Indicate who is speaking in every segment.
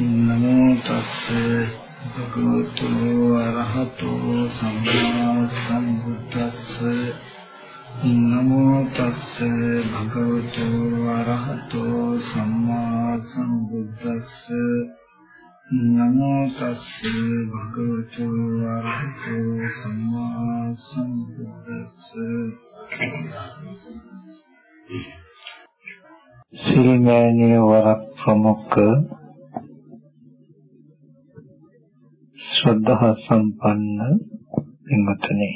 Speaker 1: නමෝ තස්ස භගවතු අරහතෝ සම්මා සම්බුද්දස්ස නමෝ තස්ස භගවතු අරහතෝ සම්මා සම්බුද්දස්ස නමෝ තස්ස භගවතු අරහතෝ සම්මා සම්බුද්දස්ස සිල්මෑණිය වරක් ප්‍රමුඛ ශ්‍රද්ධා සම්පන්න පින්වත්නි.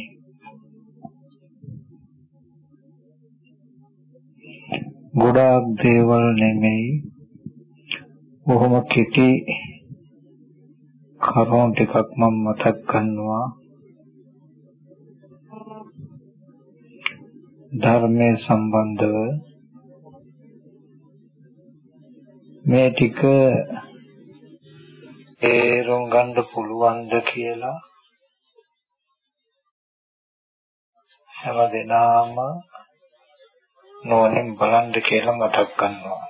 Speaker 1: ගොඩාක් දේවල් නෙමෙයි. බොහොම කෙටි කරුණු ටිකක් මම මතක් කරනවා ධර්මයේ සම්බන්ධව. මේ ටික තේරුම් ගන්න පුළුවන්ද කියලා හැම දිනම නෝනෙන් බලන්න කියලා මතක් කරනවා.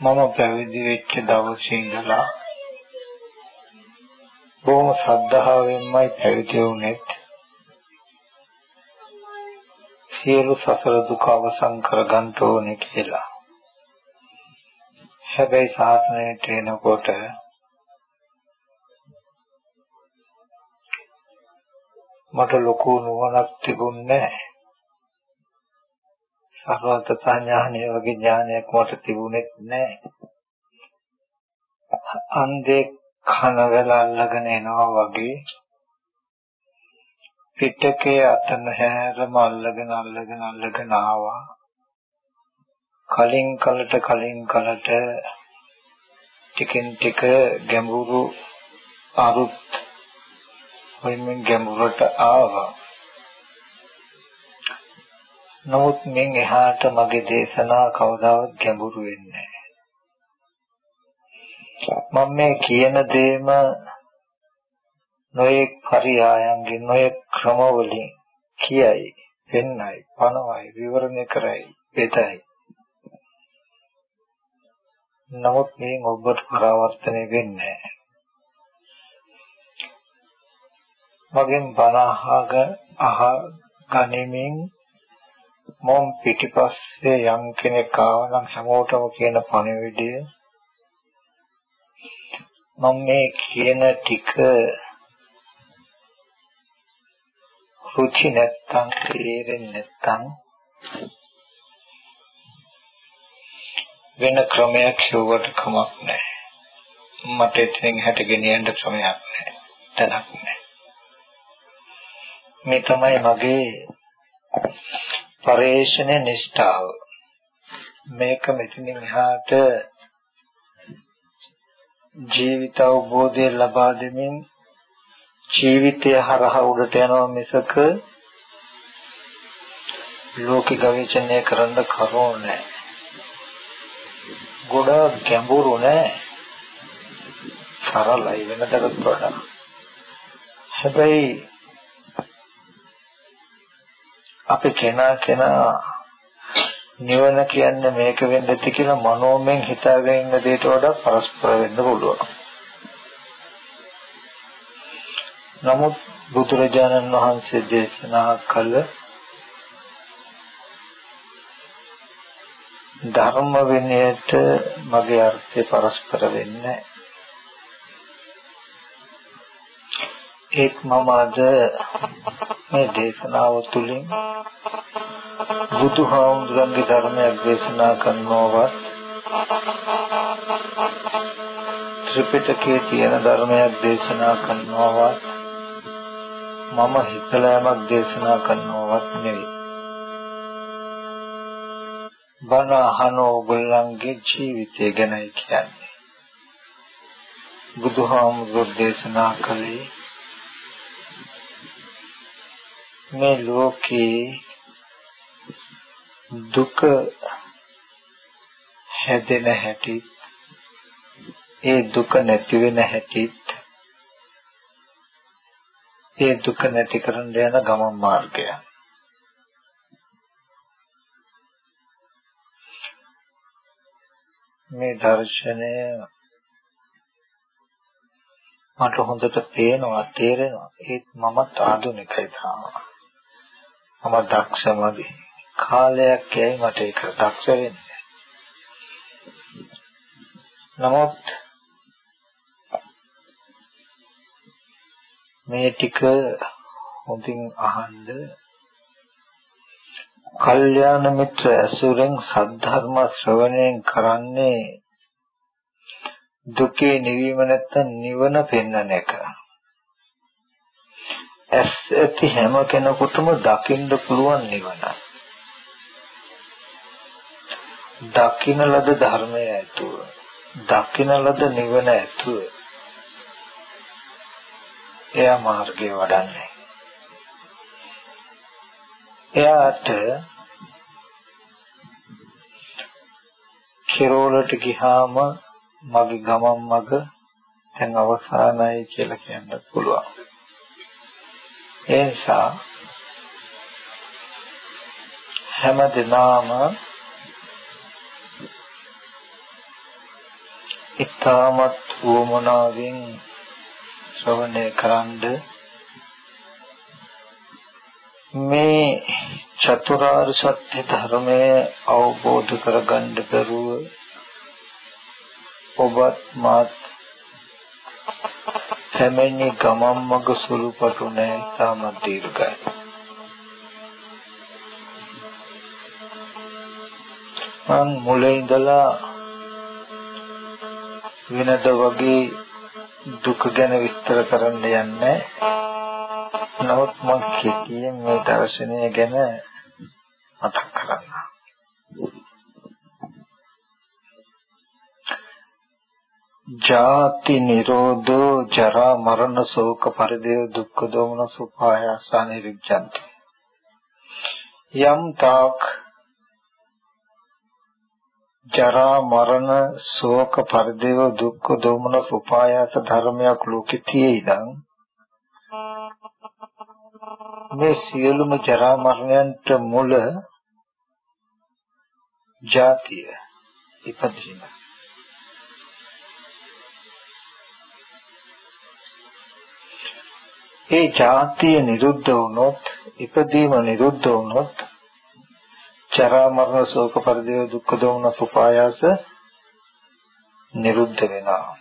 Speaker 1: මම පැවිදි වෙච්ච දවසේ ඉඳලා බොහොම ශ්‍රද්ධාවෙන්මයි පැවිදි වුණෙත්. සියලු සසර දුක අවසන් කරගන්න ඕනේ කියලා. හැබැයි ශාසනයට එනකොට මට ලොකු නුවණක් තිබුණේ නැහැ. සර්වතතා ඥානය වගේ ඥානයක් මට තිබුණෙත් නැහැ. අන්දේ කන වල අල්ලගෙන එනවා වගේ පිටකේ අතන හැරම අල්ලගෙන අල්ලගෙන අල්ලගෙන ආවා. කලින් කලට කලින් කලට ටිකෙන් ටික ගැඹුරු අරුත් වෙනින් ගැඹුරට ආවා. නමුත් මින් එහාට මගේ දේශනා කවදාවත් ගැඹුරු වෙන්නේ මම මේ කියන දේම නොයෙක් පරියායන්ගෙන් නොයෙක් ක්‍රමවලින් කියයි, පෙන්නයි, පනවයි, විවරණය කරයි, බෙදයි. නමුත් මේ ඔබට පරාවර්තනය වෙන්නේ මගෙන් බණ අහග අහ ගනිමින් මොම් පිටිපස්සේ යම් කෙනෙක් ආවනම් හැමෝටම කියන පණිවිඩය මම මේ කියන ටික රුචි නැත්තම් තේරෙන්නේ නැත්තම් වෙන ක්‍රමයක් හොවට කමක් නැහැ. මට එතනින් හැට ගෙනියන්න ක්‍රමයක් නැහැ. තැනක් නැහැ. මේ තමයි මගේ පරේෂණ නිෂ්ඨාව. මේක මෙතනින් එහාට ජීවිත අවබෝධය ලබා දෙමින් ජීවිතය හරහා උඩට යනවා මිසක ලෝක ගවේෂණය කරන්න කරුණු නැහැ. ගොඩාක් ගැඹුරු නෑ. සරලයි වෙනදකට වඩා. හැබැයි අපි කෙනා කෙනා නිවන කියන්නේ මේක වෙන්න ඇති කියලා මනෝමයෙන් හිතාගෙන ඉන්න දෙයට වඩා පරස්පර වෙන්න පුළුවන්. නමුත් බුදුරජාණන් වහන්සේ දේශනා කළ ධර්ම විනයට මගේ අර්ථය පරස්පර වෙන්නේ ඒත් මම අද මේ දේශනාව තුළින් බුදුහාමුදුරන්ගේ ධර්මයක් දේශනා කරනවත් ත්‍රිපිටකයේ තියෙන ධර්මයක් දේශනා කරනවත් මම හිතලාමක් දේශනා කරනවත් නෙවෙයි. බණ අහන ඕගොල්ලන්ගේ ජීවිතය ගැනයි කියන්නේ. බුදුහාමුදුරු දේශනා කළේ මේ ලෝකේ දුක හැදෙන හැටි ඒ දුක නැති වෙන හැටිත් ඒ දුක නැති කරන්න යන ගමන් මාර්ගය. මේ දර්ශනය මට හොඳට පේනවා තේරෙනවා. ඒත් මමත් ආධුනිකයි තාම. මම දක්ෂමදි කාලයක් යයි මට ඒක දක්ෂ වෙන්නේ. නමුත් මේ ටික හොඳින් අහන්න කල්යාණ මිත්‍ර ඇසුරෙන් සද්ධර්ම ශ්‍රවණයෙන් කරන්නේ දුකේ නිවීම නැත්තම් නිවන පෙන්වන එක. ඇස් ඇති හැම කෙනෙකුටම දකින්න පුළුවන් නිවන. දකින්න ලද ධර්මය ඇතුව, දකින්න ලද නිවන ඇතුව එයා මාර්ගය වඩන්නේ. එයාට කෙරෝලට ගිහාම මගේ ගමන් මග දැන් අවසానයි කියලා කියන්න පුළුවන්. ඒ නිසා හැම දිනම ඊටමත් වමනාවෙන් ශ්‍රවණය කරන්ඩ මේ චතුරාර්ය සත්‍ය ධර්මය අවබෝධ කරගන්න බැරුව ඔබත් මාත් හැමෙන්නේ ගමම් මග සුළුපටු නෑ තාම දීර්ඝයි. මං මුලින් ඉඳලා වෙනද වගේ දුක ගැන විස්තර කරන්න යන්නේ. නමුත් මම කෙටියෙන් මේ දර්ශනය ගැන මතක් කරන්න. ජාති නිරෝධෝ ජරා මරණ ශෝක පරිදේව දුක්ඛ දෝමන සුපායාසා නිරුද්ධಂತಿ යම් තාක් ජරා මරණ ශෝක පරිදේව දුක්ඛ දෝමන සුපායාස ධර්මයක් ලෝකෙ තියෙයිනම් මේ සියලුම ජරා මරණයන්ට මුල ජාතිය ඉපදීම ඒ ජාතිය නිරුද්ධ වුණොත් ඉපදීම නිරුද්ධ වුණොත් චරා මරණ ශෝක පරිදේව දුක්ඛ දෝමන සුපායාස නිරුද්ධ වෙනවා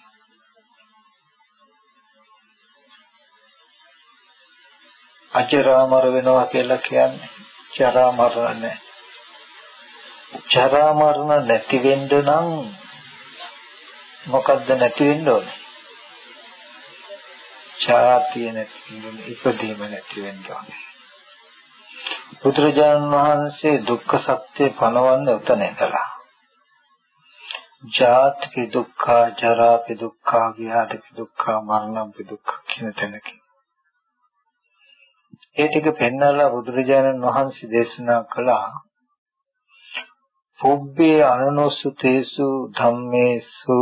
Speaker 1: අජරාමර වෙනවා කියලා කියන්නේ ජරා මරණ නැහැ. ජරා මරණ නැති වෙන්න නම් මොකද්ද නැති වෙන්න ඕනේ? ඡාතිය නැති වෙන්න ඉපදීම නැති වෙන්න ඕනේ. බුදුරජාණන් වහන්සේ දුක්ඛ සත්‍ය පනවන්නේ උතන ඉඳලා. ජාති දුක්ඛ, ජරා දුක්ඛ, ව්‍යාධි දුක්ඛ, මරණ දුක්ඛ කියන තැනකින් ඒ ටික පෙන්වලා බුදුරජාණන් වහන්සේ දේශනා කළා පුබ්බේ අනනොසුතේසු ධම්මේසු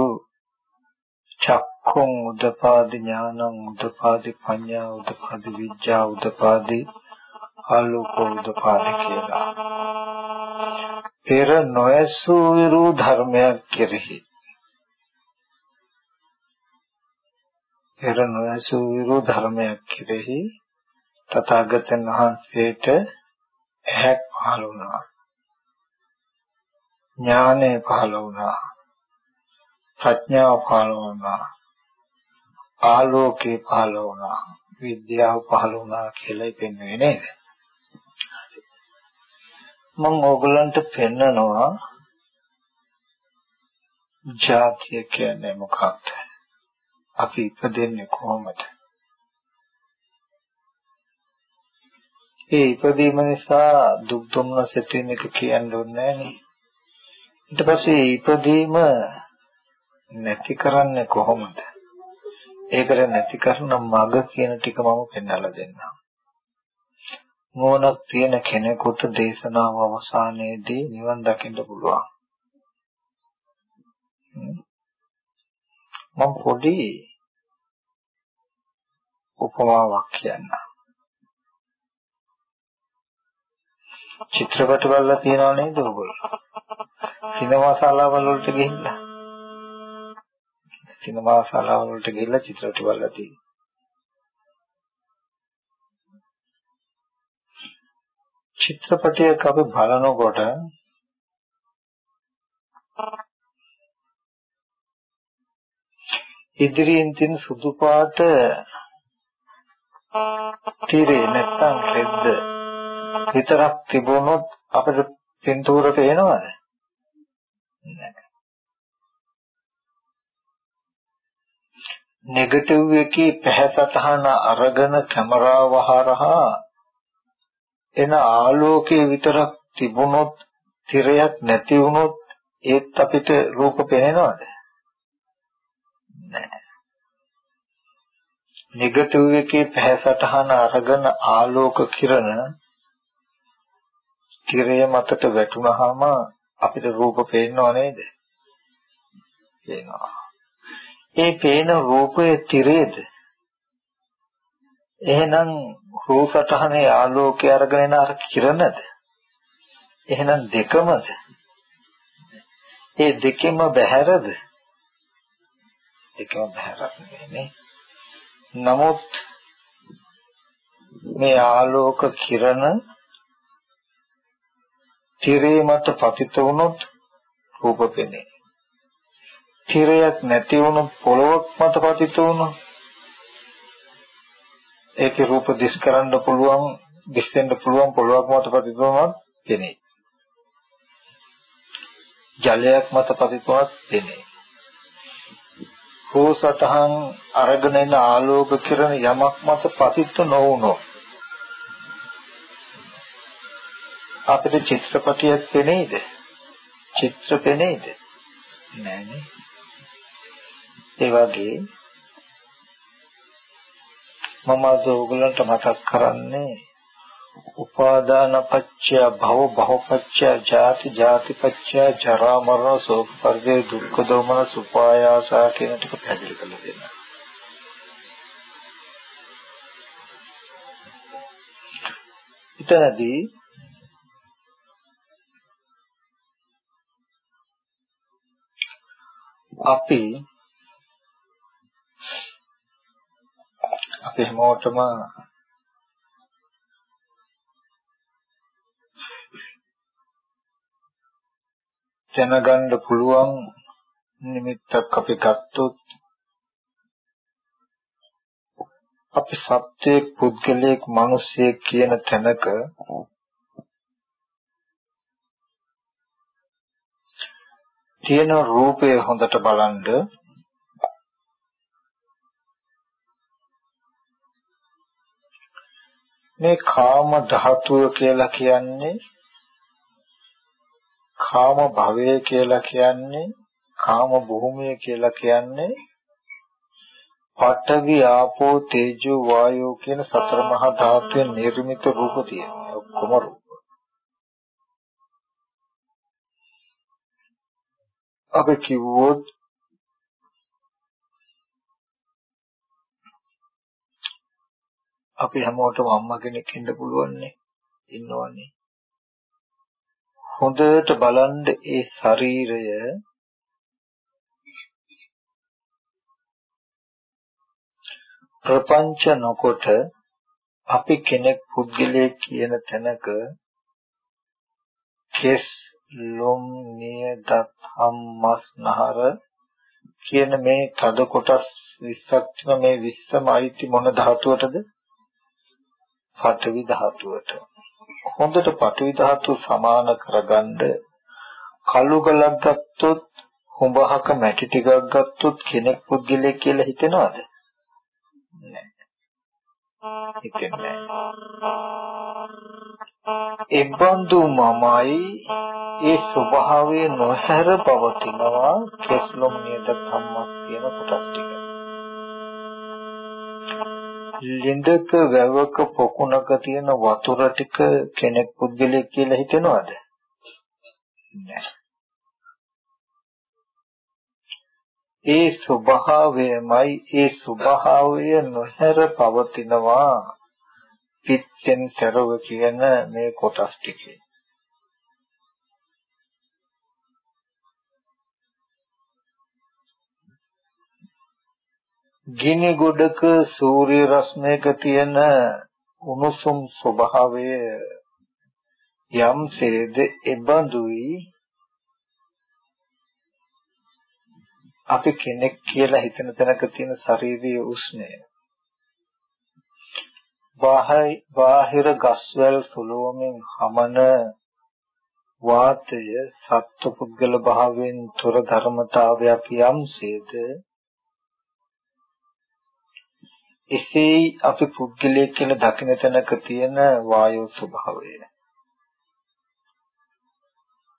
Speaker 1: චක්ඛුං උදපාදි ඥානං උදපාදි පඤ්ඤා උදපාදි විඥා උදපාදි ආලෝකෝ උදපාදි කියලා. පෙර නොයසු විරු ධර්මයක් කෙරෙහි පෙර නොයසු විරු ධර්මයක් කෙරෙහි තථාගතයන් වහන්සේට ඇහැක් පහළ වුණා. ඥානය පහළ වුණා. ප්‍රඥාව පහළ වුණා. ආලෝකේ පහළ වුණා. විද්‍යාව පහළ වුණා කියලා පෙන්වන්නේ නේද? මම ඕගලන්ට පෙන්නනවා ජාතිය කියන්නේ මොකක්ද? අපි ඉපදෙන්නේ කොහොමද? ඒ ඉපදීම නිසා දුක් දුම්නස් ඇති වෙන එක කියන්න ඕනේ නෑනේ. ඊට පස්සේ ඉපදීම නැති කරන්නේ කොහොමද? ඒකට නැති කරන මඟ කියන ටික මම පෙන්වලා දෙන්නම්. මොනක් තියෙන කෙනෙකුට දේශනාව අවසානයේදී නිවන් දකින්න පුළුවන්. මම පොඩි උපමාවක් කියන්නම්. චිත්‍රපට බලලා තියනව නේද ඔයගොල්ලෝ? සිනමා ශාලාවල වලට ගිහිල්ලා සිනමා ශාලාව වලට ගිහිල්ලා චිත්‍රපට බලලා තියෙනවා. චිත්‍රපටයක් අපි බලනකොට ඉදිරියෙන් තියෙන සුදු පාට තිරේ නැත්තම් රෙද්ද විතරක් තිබුණොත් අපිට පින්තූර පේනවද? නෙගටිව් එකේ පැහැසටහන අරගෙන කැමරාව හරහා එන ආලෝකයේ විතරක් තිබුණොත් තිරයක් නැති වුණොත් ඒත් අපිට රූප පේනවද? නැහැ. නෙගටිව් එකේ පැහැසටහන අරගෙන ආලෝක කිරණ තිරය මතට වැටුනහම අපිට රූප පේනව නේද? පේනවා. ඒ පේන රූපයේ තිරේද? එහෙනම් රූපසටහනේ ආලෝකය අරගෙන එන අර කිරණද? එහෙනම් දෙකමද? ඒ දෙකෙම බහැරද? දෙකම බහැරක් නෙමෙයි. නමුත් මේ ආලෝක කිරණ තිරේ මත පතිත වුණොත් රූප පෙනේ. තිරයක් නැති වුණොත් පොළොවක් මත පතිත වුණොත් ඒකේ රූප දිස් කරන්න පුළුවන් දිස් වෙන්න පුළුවන් පොළොවක් මත පතිත වුණොත් පෙනේ. ජලයක් මත පතිත වුණොත් පෙනේ. රෝසතහන් අරගෙන එන ආලෝක කිරණ යමක් මත පතිත නොවුනොත් අපිට චිත්‍රපටියක් පෙනේද? චිත්‍ර පෙනේද? නෑනේ. ඒ වගේ මම අද ඔයගලන්ට මතක් කරන්නේ උපාදාන පත්‍ය භව භව පත්‍ය ජාති ජාති පත්‍ය ජරා මරණ ශෝක පරිදේ දුක්ඛ දෝමන සුපායාසා කියන ටික පැහැදිලි කරලා දෙන්න. ඊටදී අපි අපි හැමෝටම දැනගන්න පුළුවන් නිමිත්තක් අපි ගත්තොත් අපි සත්‍යයක් පුද්ගලයෙක් මිනිසෙක් කියන තැනක තියෙන රූපය හොඳට බලන්න මේ කාම ධාතුව කියලා කියන්නේ කාම භවය කියලා කියන්නේ කාම භූමිය කියලා කියන්නේ පඨවි ආපෝ තේජෝ වායෝ කියන සතර මහා ධාතුන් නිර්මිත රූප තියෙනවා. ඔක්කොම අපි කිව්වොත් අපි හැමෝටම අම්මා කෙනෙක් ඉන්න පුළුවන්නේ ඉන්නවනේ. හොඳට බලන්න ඒ ශරීරය ප්‍රපංච නොකොට අපි කෙනෙක් පුද්ගලයෙක් කියන තැනක කෙස් ලොම් නිය දත් හම් මස් නහර කියන මේ තද කොටස් 20ක් තියෙන මේ 20ම අයිති මොන ධාතුවටද? පඨවි ධාතුවට. හොඳට පඨවි ධාතුව සමාන කරගන්න කළු ගලක් ගත්තොත් හුඹහක මැටි ටිකක් ගත්තොත් කෙනෙක් පුද්ගලයෙක් කියලා හිතෙනවද? නැහැ. හිතෙන්නේ නැහැ. එබඳු මමයි ඒ ස්වභාවය නොහැර පවතිනවා කෙස්ලොම් නියත සම්මස් කියන කොටස් ටික. ලින්දක වැවක පොකුණක තියෙන වතුර ටික කෙනෙක් පුද්ගලයෙක් කියලා හිතෙනවද? නැහැ. ඒ ස්වභාවයමයි ඒ ස්වභාවය නොහැර පවතිනවා පිටෙන් සරව කියන මේ කොටස් ටිකේ. ගිනි ගොඩක සූර්ය රශ්මියක තියෙන උණුසුම් ස්වභාවය යම්සේද එබඳුයි අපි කෙනෙක් කියලා හිතන තැනක තියෙන ශාරීරික උෂ්ණය. බාහිර ගස්වැල් සුලෝමෙන් හමන වාතය සත්පුද්ගල භාවයෙන් තොර ධර්මතාවයක් යම්සේද එසේ අපි පුද්ගලයෙක් කියලා දකින තැනක තියෙන වායෝ ස්වභාවය.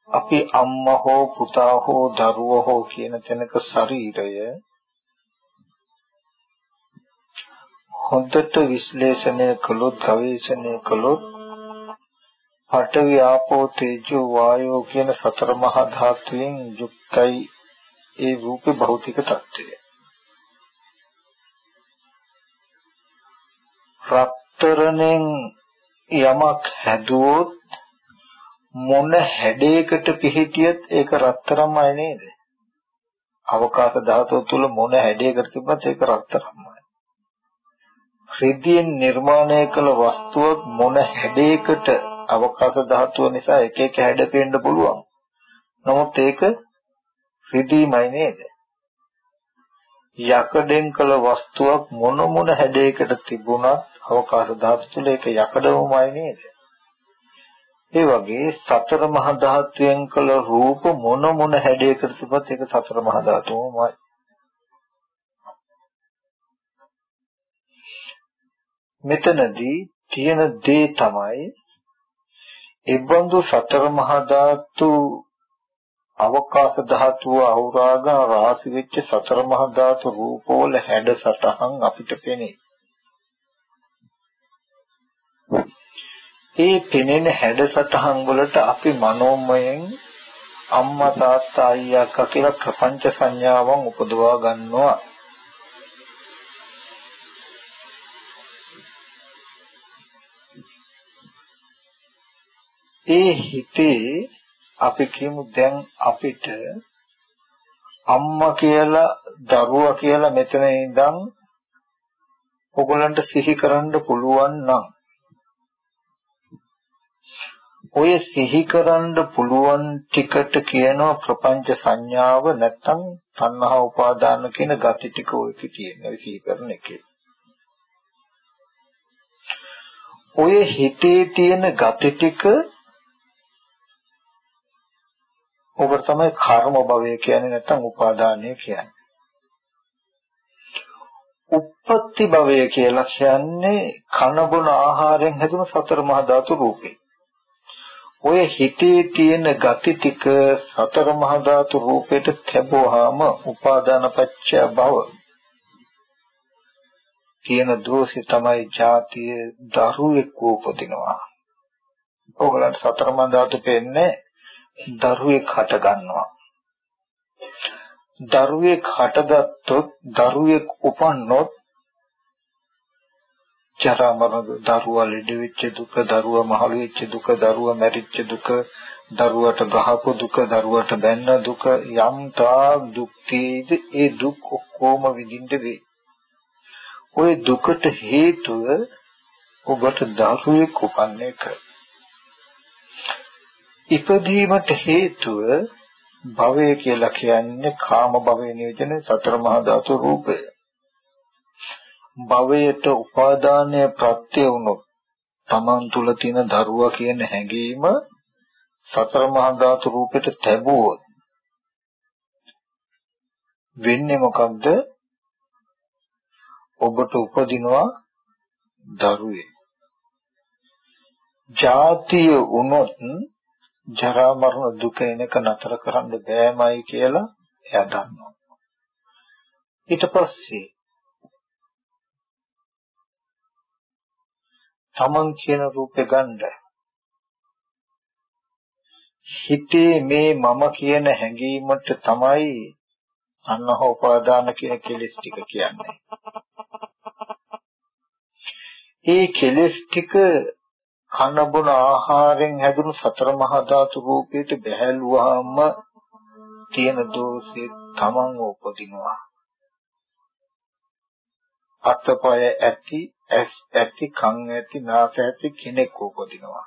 Speaker 1: අපි අම්මා හෝ පුතා හෝ දරුවා හෝ කියන තැනක ශරීරය හොඳට විශ්ලේෂණය කළොත් ගවේෂණය කළොත් පඨවි ආපෝ තේජෝ වායෝ කියන සතර මහා ධාතුයෙන් යුක්තයි ඒ රූප භෞතික తত্ত্বය. රත්තරණෙන් යමක් හැදුවොත් මොන හැඩයකට පිහිටියත් ඒක රත්තරන්මයි නේද? අවකාශ ධාතුව තුල මොන හැඩයකට තිබ්බත් ඒක රත්තරන්මයි. රිද්දියෙන් නිර්මාණය කළ වස්තුවක් මොන හැඩයකට අවකාශ ධාතුව නිසා එක එක හැඩ පෙන්න පුළුවන්. නමුත් ඒක රිදීමයි නේද? යකඩෙන් කළ වස්තුවක් මොන මොන හැඩයකට තිබුණත් අවකාශ ධාතු තුළ ඒක යකඩවමයි නේද? ඒ වගේ සතර මහා ධාතුයෙන් කළ රූප මොන මොන හැඩයකට තිබත් ඒක සතර මහා ධාතුවමයි. මෙතනදී තියෙන දේ තමයි එබඳු සතර මහා ධාතු අවකාශ ධාතුව අවරාගා රාශි වෙච්ච සතර මහා ධාතු රූපවල හැඩ සටහන් අපිට පෙනේ. ඒ පෙනෙන හැඩ සටහන් වලට අපි මනෝමයෙන් අම්මා තාත්තා අයියා අක්කා කියලා ප්‍රපංච සංඥාවන් උපදවා ගන්නවා. ඒ හිතේ අපි කියමු දැන් අපිට අම්මා කියලා දරුවා කියලා මෙතන ඉඳන් ඔයගලන්ට සිහි කරන්න පුළුවන් නම් ඔය සිහි කරන්න පුළුවන් ටිකට කියනවා ප්‍රපංච සංඥාව නැත්තම් තණ්හා උපාදාන කියන gati ටික ඔයක තියෙනවා සිහි කරන එකේ. ඔය හිතේ තියෙන gati ටික ඔබට තමයි කර්ම භවය කියන්නේ නැත්නම් උපාදානය කියන්නේ. උප්පත්ති භවය කියලා කියන්නේ කන බොන ආහාරයෙන් හැදුණු සතර මහා ධාතු රූපේ. ඔය හිතේ තියෙන gati ටික සතර මහා ධාතු රූපයට තැබුවාම උපාදාන පත්‍ය භව කියන දෝෂේ තමයි ජාතිය දරුවෙක් උපදිනවා. ඕගලන්ට සතර මහා ධාතු පෙන්නේ දරුවෙක් හට ගන්නවා. දරුවෙක් හටගත්තොත් දරුවෙක් උපන්නොත් ජරා මරණ දරුවා ලෙඩ වෙච්ච දුක දරුවා මහලු වෙච්ච දුක දරුවා මැරිච්ච දුක දරුවට ගහපු දුක දරුවට බැන්න දුක යම් තා දුක් ඒ දුක් ඔක්කොම විඳින්න වෙයි. ওই දුකට හේතුව ඔබට දරුවෙක් උපන්න එක. ඉපදීමට හේතුව භවය කියලා කියන්නේ කාම භවයේ නියෝජන සතර මහා ධාතු රූපය. භවයට උපාදානය ප්‍රත්‍ය වුණොත් තමන් තුල තියෙන දරුවා කියන හැඟීම සතර මහා ධාතු රූපෙට තැබුවොත් වෙන්නේ මොකක්ද? ඔබට උපදිනවා දරුවේ. ජාතිය වුණොත් ජරා මරණ දුක එනක නතර කරන්න බෑමයි කියලා එයා දන්නවා. ඊට පස්සේ තමන් කියන රූපේ ගන්න හිතේ මේ මම කියන හැඟීමට තමයි අන්නහ උපාදාන කියන කෙලෙස් ටික කියන්නේ. ඒ කෙලෙස් ටික කන බොන ආහාරයෙන් හැදුණු සතර මහා ධාතු රූපයට බැහැලුවාම තියෙන දෝෂේ තමන් උපදිනවා. අතපය ඇති ඇස් ඇති කන් ඇති නාසය ඇති කෙනෙක් උපදිනවා.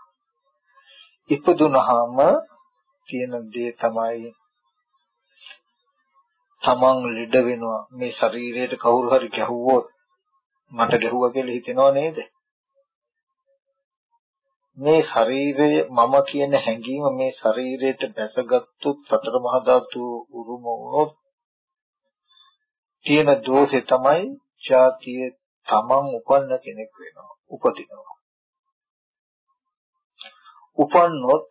Speaker 1: ඉපදුනහම තියෙන දේ තමයි තමන් ලෙඩ වෙනවා මේ ශරීරයට කවුරු හරි ගැහුවොත් මට ගැහුවා කියලා හිතෙනව නේද? මේ ශරීරය මම කියන හැඟීම මේ ශරීරයට බැසගත්තු සතර මහා ධාතු උරුම වුණොත් තියෙන දෝෂේ තමයි ඡාතිය තමන් උපන්න කෙනෙක් වෙනවා උපදිනවා. උපන්නොත්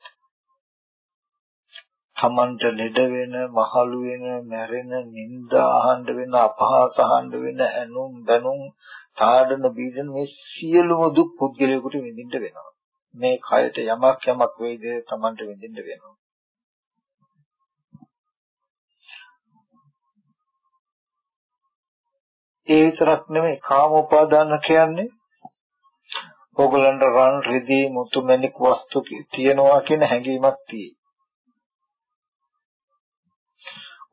Speaker 1: තමන්ට ලෙඩ වෙන මහලු වෙන මැරෙන නිന്ദා අහන්න වෙන අපහාස අහන්න වෙන ඇනුම් බැනුම් තාඩන බීඩන මේ සියලුම දුක් පුද්ගලයාට විඳින්න වෙනවා. මේ කයට යමක් යමක් වේද තමන්ට විඳින්න වෙනවා ඒ විතරක් නෙමෙයි කාම උපාදාන කියන්නේ ඕගලන්ට රන් රිදී මුතු මැණික් වස්තු තියනවා කියන හැඟීමක් තියෙයි.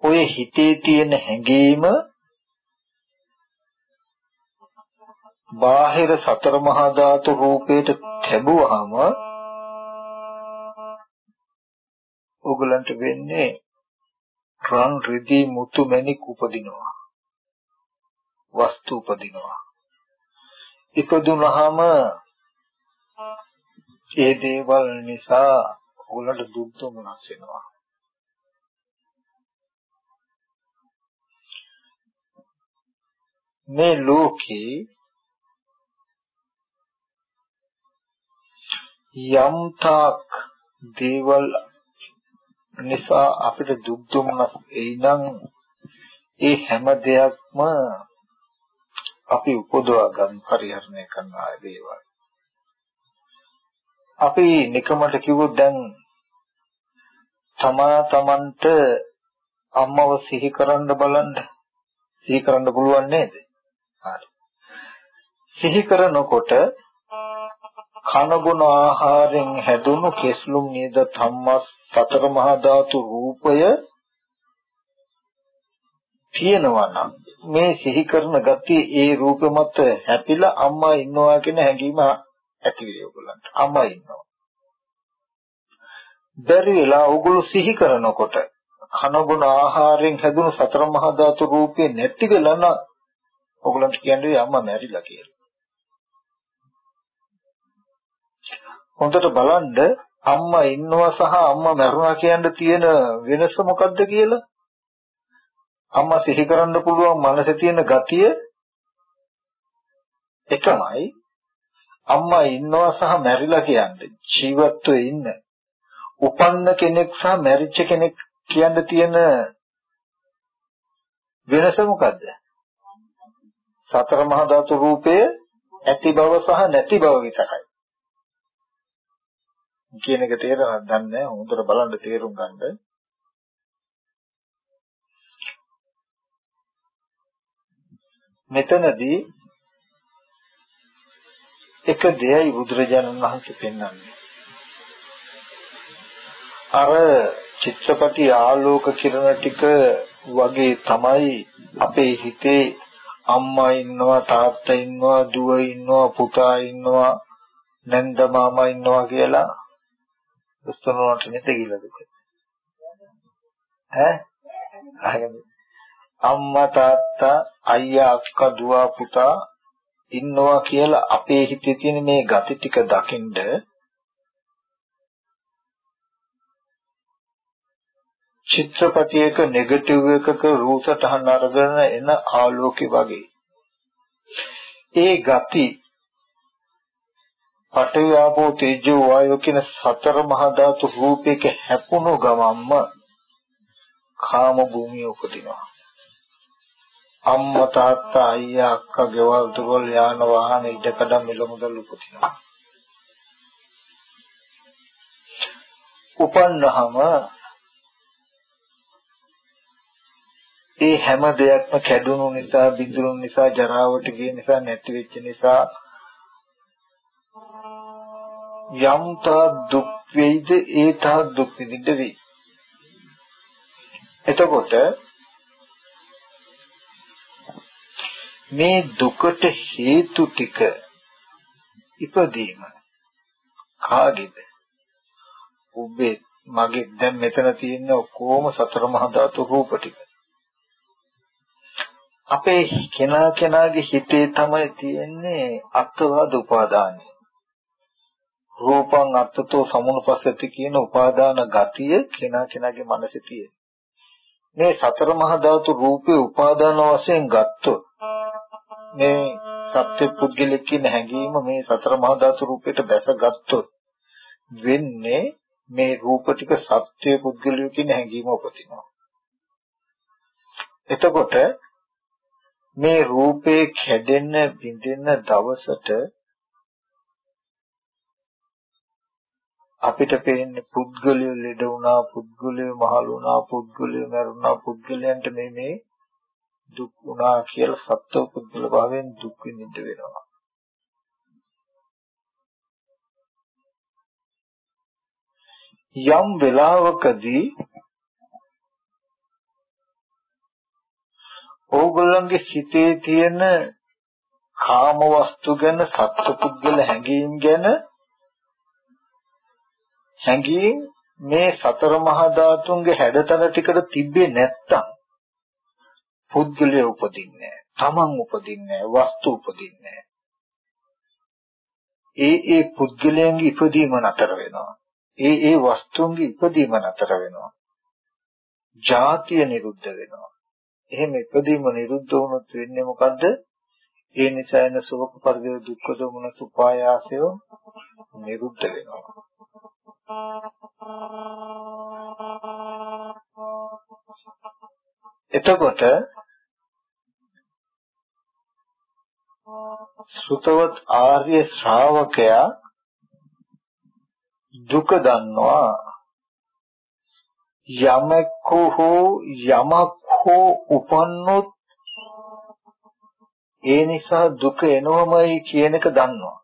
Speaker 1: ඔය හිතේ තියෙන හැඟීම බාහිර සතර මහා ධාතු රූපයට ලැබුවාම ඕගලන්ට වෙන්නේ රන් රිදී මුතු මැණික් උපදිනවා. වස්තු උපදිනවා. ඉපදුනහම ඒ දේවල් නිසා ඔයගොල්ලන්ට දුක් දුමනස් වෙනවා. මේ ලෝකේ යම් තාක් දේවල් නිසා අපිට දුක් දුමනස් එයිනම් ඒ හැම දෙයක්ම අපි උපදවා ගන්න පරිහරණය කරන ආය දේවල්. අපි නිකමට කිව්වොත් දැන් තමා තමන්ට අම්මව සිහි කරන්න බලන්න සිහි කරන්න පුළුවන් නේද? හරි. සිහි කරනකොට කනගුණ ආහාරයෙන් හැදුණු කෙස්ලුම් නේද ධම්මස් සතර මහා ධාතු රූපය තියෙනවා නම් මේ සිහි කරන ගතිය ඒ රූපෙ මත හැපිලා අම්මා ඉන්නවා කියන හැඟීම ඇති වෙයි ඔයගලන්ට. අම්මා ඉන්නවා. බැරි වෙලා ඔයගොල්ලෝ සිහි කරනකොට කනබුන ආහාරයෙන් හැදුණු සතර මහා ධාතු රූපේ නැති වෙලා නම් ඔයගලන්ට කියන්නේ අම්මා මැරිලා කියලා. හොඳට බලන්න අම්මා ඉන්නවා සහ අම්මා මැරුණා කියන තියෙන වෙනස මොකක්ද කියලා? අම්මා සිහි කරන්න පුළුවන් මනසේ තියෙන ගතිය එකමයි. අම්මා ඉන්නවා සහ මැරිලා කියන්නේ ජීවත්ව ඉන්න. උපන්න කෙනෙක් සහ මැරිච්ච කෙනෙක් කියන්න තියෙන වෙනස මොකද්ද? සතර මහා ධාතු රූපයේ ඇති බව සහ නැති බව විතරයි. කියන එක තේරෙනවද? දන්නේ නැහැ. හොඳට බලන්න තේරුම් ගන්න. මෙතනදී එක දෙයයි බුදුරජාණන් වහන්සේ පෙන්වන්නේ. අර චිත්‍රපටි ආලෝක කිරණ ටික වගේ තමයි අපේ හිතේ අම්මා ඉන්නවා තාත්තා ඉන්නවා දුව ඉන්නවා පුතා ඉන්නවා නැන්ද මාමා ඉන්නවා කියලා දුස්තනෝට නෙත කියලා දුක. ඈ? අහගෙන අම්මා තාත්තා අයියා අක්කා දුව පුතා ඉන්නවා කියලා අපේ හිතේ තියෙන මේ gati ටික දකින්ද චිත්‍රපටයක නෙගටිව් එකක රූපසටහන අරගෙන එන ආලෝකي වගේ ඒ gati පඨවි ආපෝ තේජෝ වායෝ කියන සතර මහා ධාතු රූපයක හැපුණු ගමම්ම කාම භූමිය උපදිනවා අම්මා තාත්තා අයියා අක්කා ගෙවල් දොරවල් යාන වාහන ඉඩකඩම් මිල මුදල් උපදිනවා. උපන්නහම ඒ හැම දෙයක්ම කැඩුණු නිසා බිඳුණු නිසා ජරාවට ගිය නිසා නැති වෙච්ච නිසා යම් තා දුක් වේද ඒ තා දුක් විඳින්න වෙයි. එතකොට මේ දුකට හේතු ටික ඉපදීම කාගේද? ඔබේ මගේ දැන් මෙතන තියෙන ඔක්කොම සතර මහා ධාතු රූප ටික. අපේ කෙනා කෙනාගේ හිතේ තමයි තියෙන්නේ අත්වාද උපාදානය. රූපං අත්තතෝ සමුනුපස්සති කියන උපාදාන ගතිය කෙනා කෙනාගේ මනසේ තියෙන මේ සතර මහා ධාතු රූපේ උපාදාන වශයෙන් ගත්තොත් මේ සත්‍ය පුද්ගලික කියන හැඟීම මේ සතර මහා ධාතු රූපයට බැසගත්තොත් වෙන්නේ මේ රූප ටික සත්‍ය පුද්ගලික කියන හැඟීම උපදිනවා. එතකොට මේ රූපේ කැඩෙන්න බිඳෙන්න දවසට අපිට පේන්නේ පුද්ගලයෝ ලෙඩ වුණා පුද්ගලයෝ මහලු වුණා පුද්ගලයෝ මරුණා පුද්ගලයන්ට මේ මේ දුක් වුණා කියලා සත්ව පුද්ගල භාවයෙන් දුක් විඳින්න වෙනවා. යම් වෙලාවකදී ඕගොල්ලන්ගේ සිතේ තියෙන කාම වස්තු ගැන සත්පුද්ගල හැඟීම් ගැන හැඟීම් මේ සතර මහා ධාතුන්ගේ හැඩතල ටිකට තිබ්බේ නැත්තම් පුද්ගලය උපදින්නේ තමන් උපදින්නේ වස්තු උපදින්නේ ඒ ඒ පුද්ගලයන්ගේ ඉපදීම නතර වෙනවා. ඒ ඒ වස්තුන්ගේ ඉපදීම නතර වෙනවා. ජාතිය නිරුද්ධ වෙනවා. එහෙම ඉපදීම නිරුද්ධ වුණොත් වෙන්නේ මොකද්ද? ඒ නිසා එන සුවක පරිදේ දුක්ඛ දෝමන සුපායාසය නිරුද්ධ වෙනවා. එතකොට සුතවත් ආර්ය ශ්‍රාවකයා දුක දන්නවා. යමක හෝ යමක් හෝ උපන්නොත් ඒ නිසා දුක එනවමයි කියන එක දන්නවා.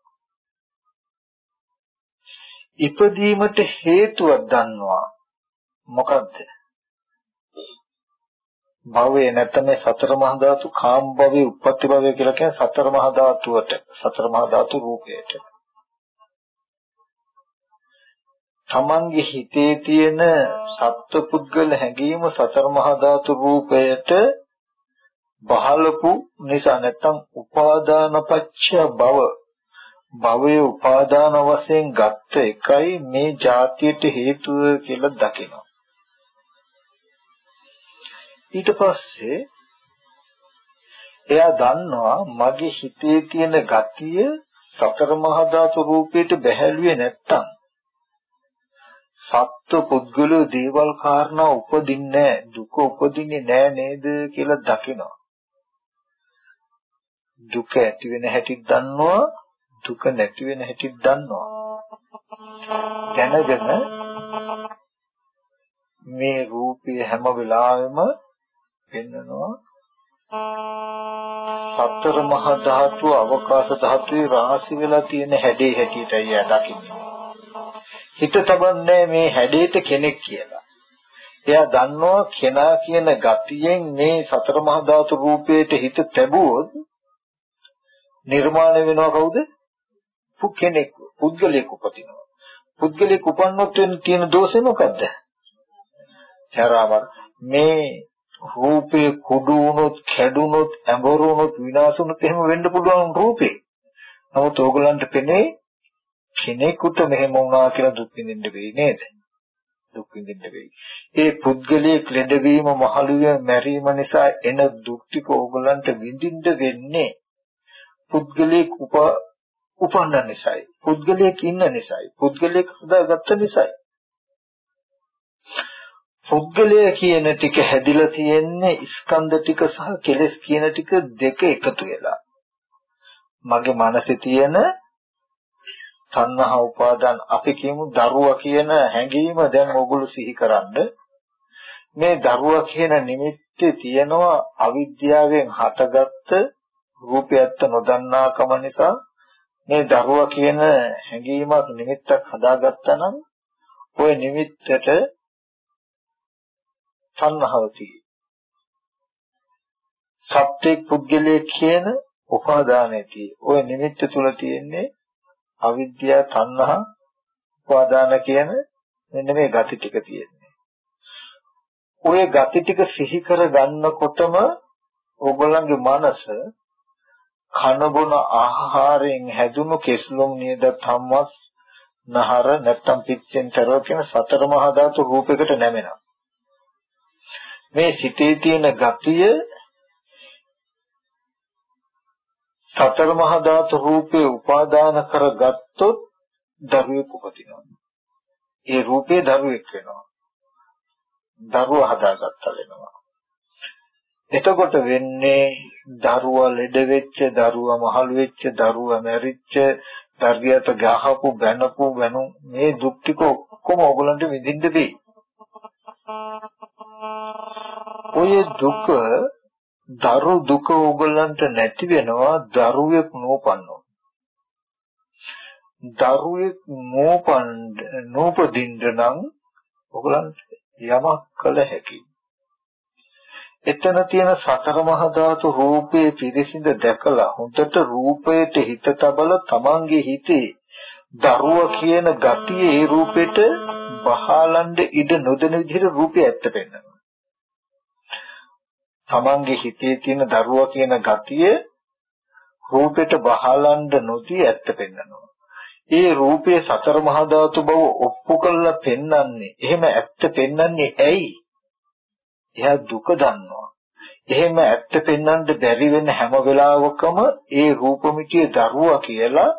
Speaker 1: ඉපදීමට හේතුවක් දන්නවා. මොකද්ද? භවයේ නැත්නම් මේ සතර මහා ධාතු කාම භවයේ උප්පත්ති භවය කියලා කියන්නේ සතර මහා ධාතුවට සතර මහා ධාතු රූපයට. තමන්ගේ හිතේ තියෙන සත්පුද්ගල හැඟීම සතර මහා ධාතු රූපයට බහලපු නිසා නැත්නම් උපාදානපච්චය භව භවයේ උපාදාන වශයෙන් ගත්ත එකයි මේ જાතියට හේතුව කියලා දකිනවා. ඊට පස්සේ එයා දන්නවා මගේ හිතේ තියෙන ගතිය සතර මහා ධාතු රූපයට බැහැළුවේ නැත්තම් සත්ව පුද්ගලෝ දේවල් කාරණා උපදින්නේ දුක උපදින්නේ නෑ නේද කියලා දකිනවා. දුක ඇති වෙන හැටිත් දන්නවා දුක නැති වෙන හැටිත් දන්නවා දැනගෙන මේ රූපය හැම වෙලාවෙම පෙන්නනවා සතර මහා ධාතු අවකාශ ධාතුවේ රාශි වෙලා තියෙන හැඩේ හැටියටයි එයා දකින්නේ. හිත තබන්නේ මේ හැඩේට කෙනෙක් කියලා. එයා දන්නවා කෙනා කියන ගතියෙන් මේ සතර මහා ධාතු රූපයට හිත තැබුවොත් නිර්මාණය වෙනවා කවුද? කෙනෙක් පුද්ගලයෙක් උපදිනවා. පුද්ගලයෙක් උපන්නොත් තියෙන දෝෂේ මොකද්ද? තරවර මේ රූපේ කුඩු වුණොත්, කැඩුනොත්, ඇඹරු වුණොත්, විනාශ වුණොත් එහෙම වෙන්න පුළුවන් රූපේ. නමුත් ඕගලන්ට පෙනේ කෙනෙකුට මෙහෙම වුණා කියලා දුක් විඳින්න වෙයි නේද? දුක් විඳින්න වෙයි. ඒ පුද්ගලයේ ක්ලෙඩවීම, මහලුවේ මැරීම නිසා එන දුක් ටික ඕගලන්ට විඳින්න වෙන්නේ පුද්ගලයේ උප උපන්න නිසායි. පුද්ගලයෙක් ඉන්න නිසායි. පුද්ගලයෙක් හදාගත්ත නිසායි. පුද්ගලය කියන ටික හැදිලා තියෙන්නේ ස්කන්ධ ටික සහ කෙලෙස් කියන ටික දෙක එකතු වෙලා. මගේ මනසේ තියෙන තණ්හා උපාදාන අපි කියමු දරුවා කියන හැඟීම දැන් ඕගොල්ලෝ සිහි කරන්න මේ දරුවා කියන නිමිත්තේ තියෙනවා අවිද්‍යාවෙන් හටගත්ත රූපයත් නොදන්නාකම නිසා මේ දරුවා කියන හැඟීමක් නිමිත්තක් හදාගත්තා නම් ওই නිමිත්තට තණ්හාව තියෙයි. සත්‍යෙක් පුද්ගලයෙක් කියන උපාදානයේදී ওই නිමිත්ත තුල තියෙන්නේ අවිද්‍යාව තණ්හා උපාදාන කියන මෙන්න මේ gati ටික තියෙන්නේ. ওই gati ටික සිහි කර ගන්නකොටම ඔයගොල්ලන්ගේ මනස කන බොන ආහාරයෙන් හැදුණු කෙස්ලොම් නියද ධම්මස් නහර නැත්තම් පිච්චෙන් තරව කියන සතර මහා ධාතු රූපයකට නැමෙනවා. මේ සිතේ තියෙන ගතිය සතර මහා ධාතු රූපේ උපාදාන කරගත්තොත් දරුවෙක් උපදිනවා. ඒ රූපේ දරුවෙක් වෙනවා. දරුවා හදාගත්තා වෙනවා. එතකොට වෙන්නේ දරුවා ලෙඩ වෙච්ච, දරුවා මහලු වෙච්ච, දරුවා මැරිච්ච, දර්ගයට ගහපු, බැනපු, වෙනු මේ දුක් ටික ඔක්කොම ඕගලන්ට විඳින්න දෙයි. ඔය දුක දරු දුක ඕගලන්ට නැති වෙනවා දරුවෙක් නෝපන්නෝ. දරුවෙක් නෝපන් නෝපදින්න නම් ඕගලන්ට යමක් කළ හැකියි. එතන තියෙන සතර මහා ධාතු රූපයේ පිරිසිඳ දැකලා හොඳට රූපයට හිත තබල තමන්ගේ හිතේ දරුව කියන ගතිය ඒ රූපෙට බහලන්න ඉඩ නොදෙන විදිහට රූපය ඇත්ත පෙන්වනවා. තමන්ගේ හිතේ තියෙන දරුව කියන ගතිය රූපෙට බහලන්න නොදී ඇත්ත පෙන්වනවා. ඒ රූපයේ සතර මහා ධාතු බව ඔප්පු කරලා පෙන්වන්නේ. එහෙම ඇත්ත පෙන්වන්නේ ඇයි? එයා දුක දන්නවා. එහෙම ඇත්ත පෙන්වන්න බැරි වෙන හැම වෙලාවකම ඒ රූපമിതിය දරුවා කියලා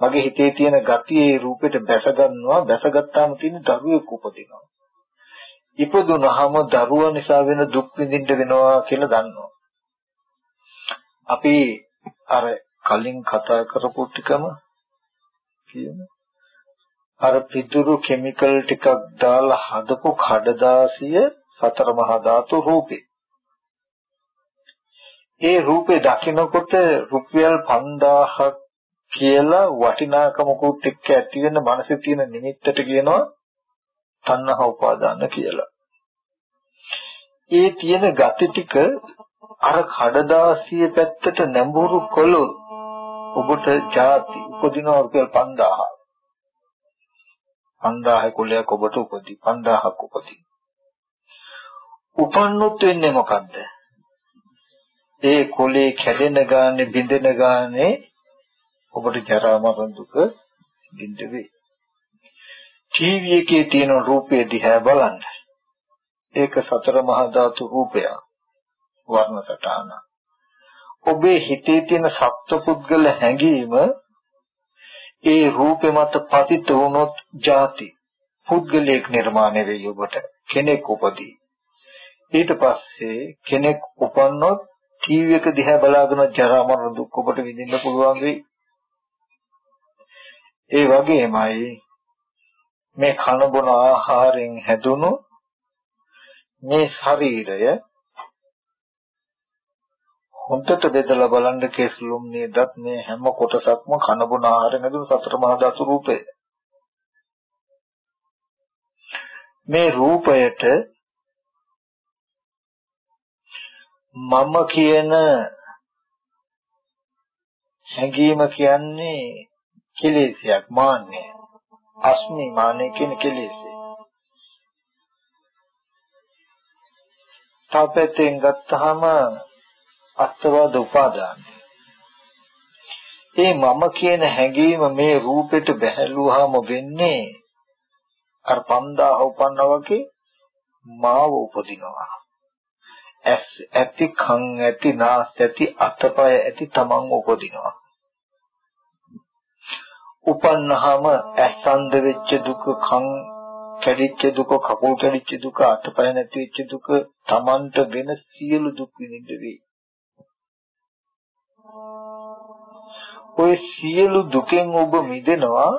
Speaker 1: මගේ හිතේ තියෙන gatiය ඒ රූපෙට බැස ගන්නවා බැසගත්තාම තියෙන දරුවෙක් උපදිනවා. ඉපදුනහම දරුවා නිසා වෙන දුක් විඳින්න වෙනවා කියලා දන්නවා. අපි අර කලින් කතා කරපු ටිකම කියන අර පිටුරු කිමිකල් ටිකක් දාලා හදපු කඩදාසිය සතර මහා ධාතු රූපේ. ඒ රූපේ දකිනකොට රුපියල් 5000ක් කියලා වටිනාකමකුත් එක්ක ඇති වෙන මනසේ තියෙන නිමිත්තට කියනවා තණ්හා උපාදාන කියලා. ඒ තියෙන gati ටික අර කඩදාසිය පැත්තට නැඹුරු කළොත් ඔබට ಜಾති උපදිනවා රුපියල් 5000. 5000 කුලයක් ඔබට උපදී 5000ක් උපදී. උපන්නොත් වෙන්නේ මොකද්ද? ඒ කොලේ කැඩෙන ගානේ බිඳෙන ගානේ ඔබට ජරා මරණ දුක දින්න වෙයි. ටීවී එකේ තියෙන රූපය දිහා බලන්න. ඒක සතර මහා ධාතු රූපය. වර්ණ සටහන. ඔබේ හිතේ තියෙන සත්පුද්ගල හැඟීම ඒ රූපේ මත පතිත වුණොත් ಜಾති පුද්ගලයෙක් නිර්මාණය වෙයි ඔබට කෙනෙක් උපදී ඊට පස්සේ කෙනෙක් උපන්නොත් ටීවී එක දිහා බලාගෙන ජරා මරණ දුක් ඔබට විඳින්න පුළුවන් වෙයි. ඒ වගේමයි මේ කන බොන ආහාරයෙන් හැදුණු මේ ශරීරය හොඳට බෙදලා බලන්න කෙස්ලුම් නේදත් මේ හැම කොටසක්ම කන බොන ආහාරයෙන් හැදුණු සතර මහා ධාතු රූපය. මේ රූපයට මම කියන හැඟීම කියන්නේ කෙලෙසයක් මාන්නය. අස්මි මාන්නය කියන කෙලෙසය. තාපෙතෙන් ගත්තාම අත්වාද උපාදානයි. ඒ මම කියන හැඟීම මේ රූපෙට බැහැලුවාම වෙන්නේ අර 5000 උපන්නා වගේ මාව උපදිනවා. ඇස් ඇති කන් ඇති නාස් ඇති අතපය ඇති තමන් උපදිනවා. උපන්නහම ඇස්සන්ද වෙච්ච දුක කන් කැඩිච්ච දුක කකුල් කැඩිච්ච දුක අතපය නැති වෙච්ච දුක තමන්ට වෙන සියලු දුක් විඳින්න වෙයි. ඔය සියලු දුකෙන් ඔබ මිදෙනවා.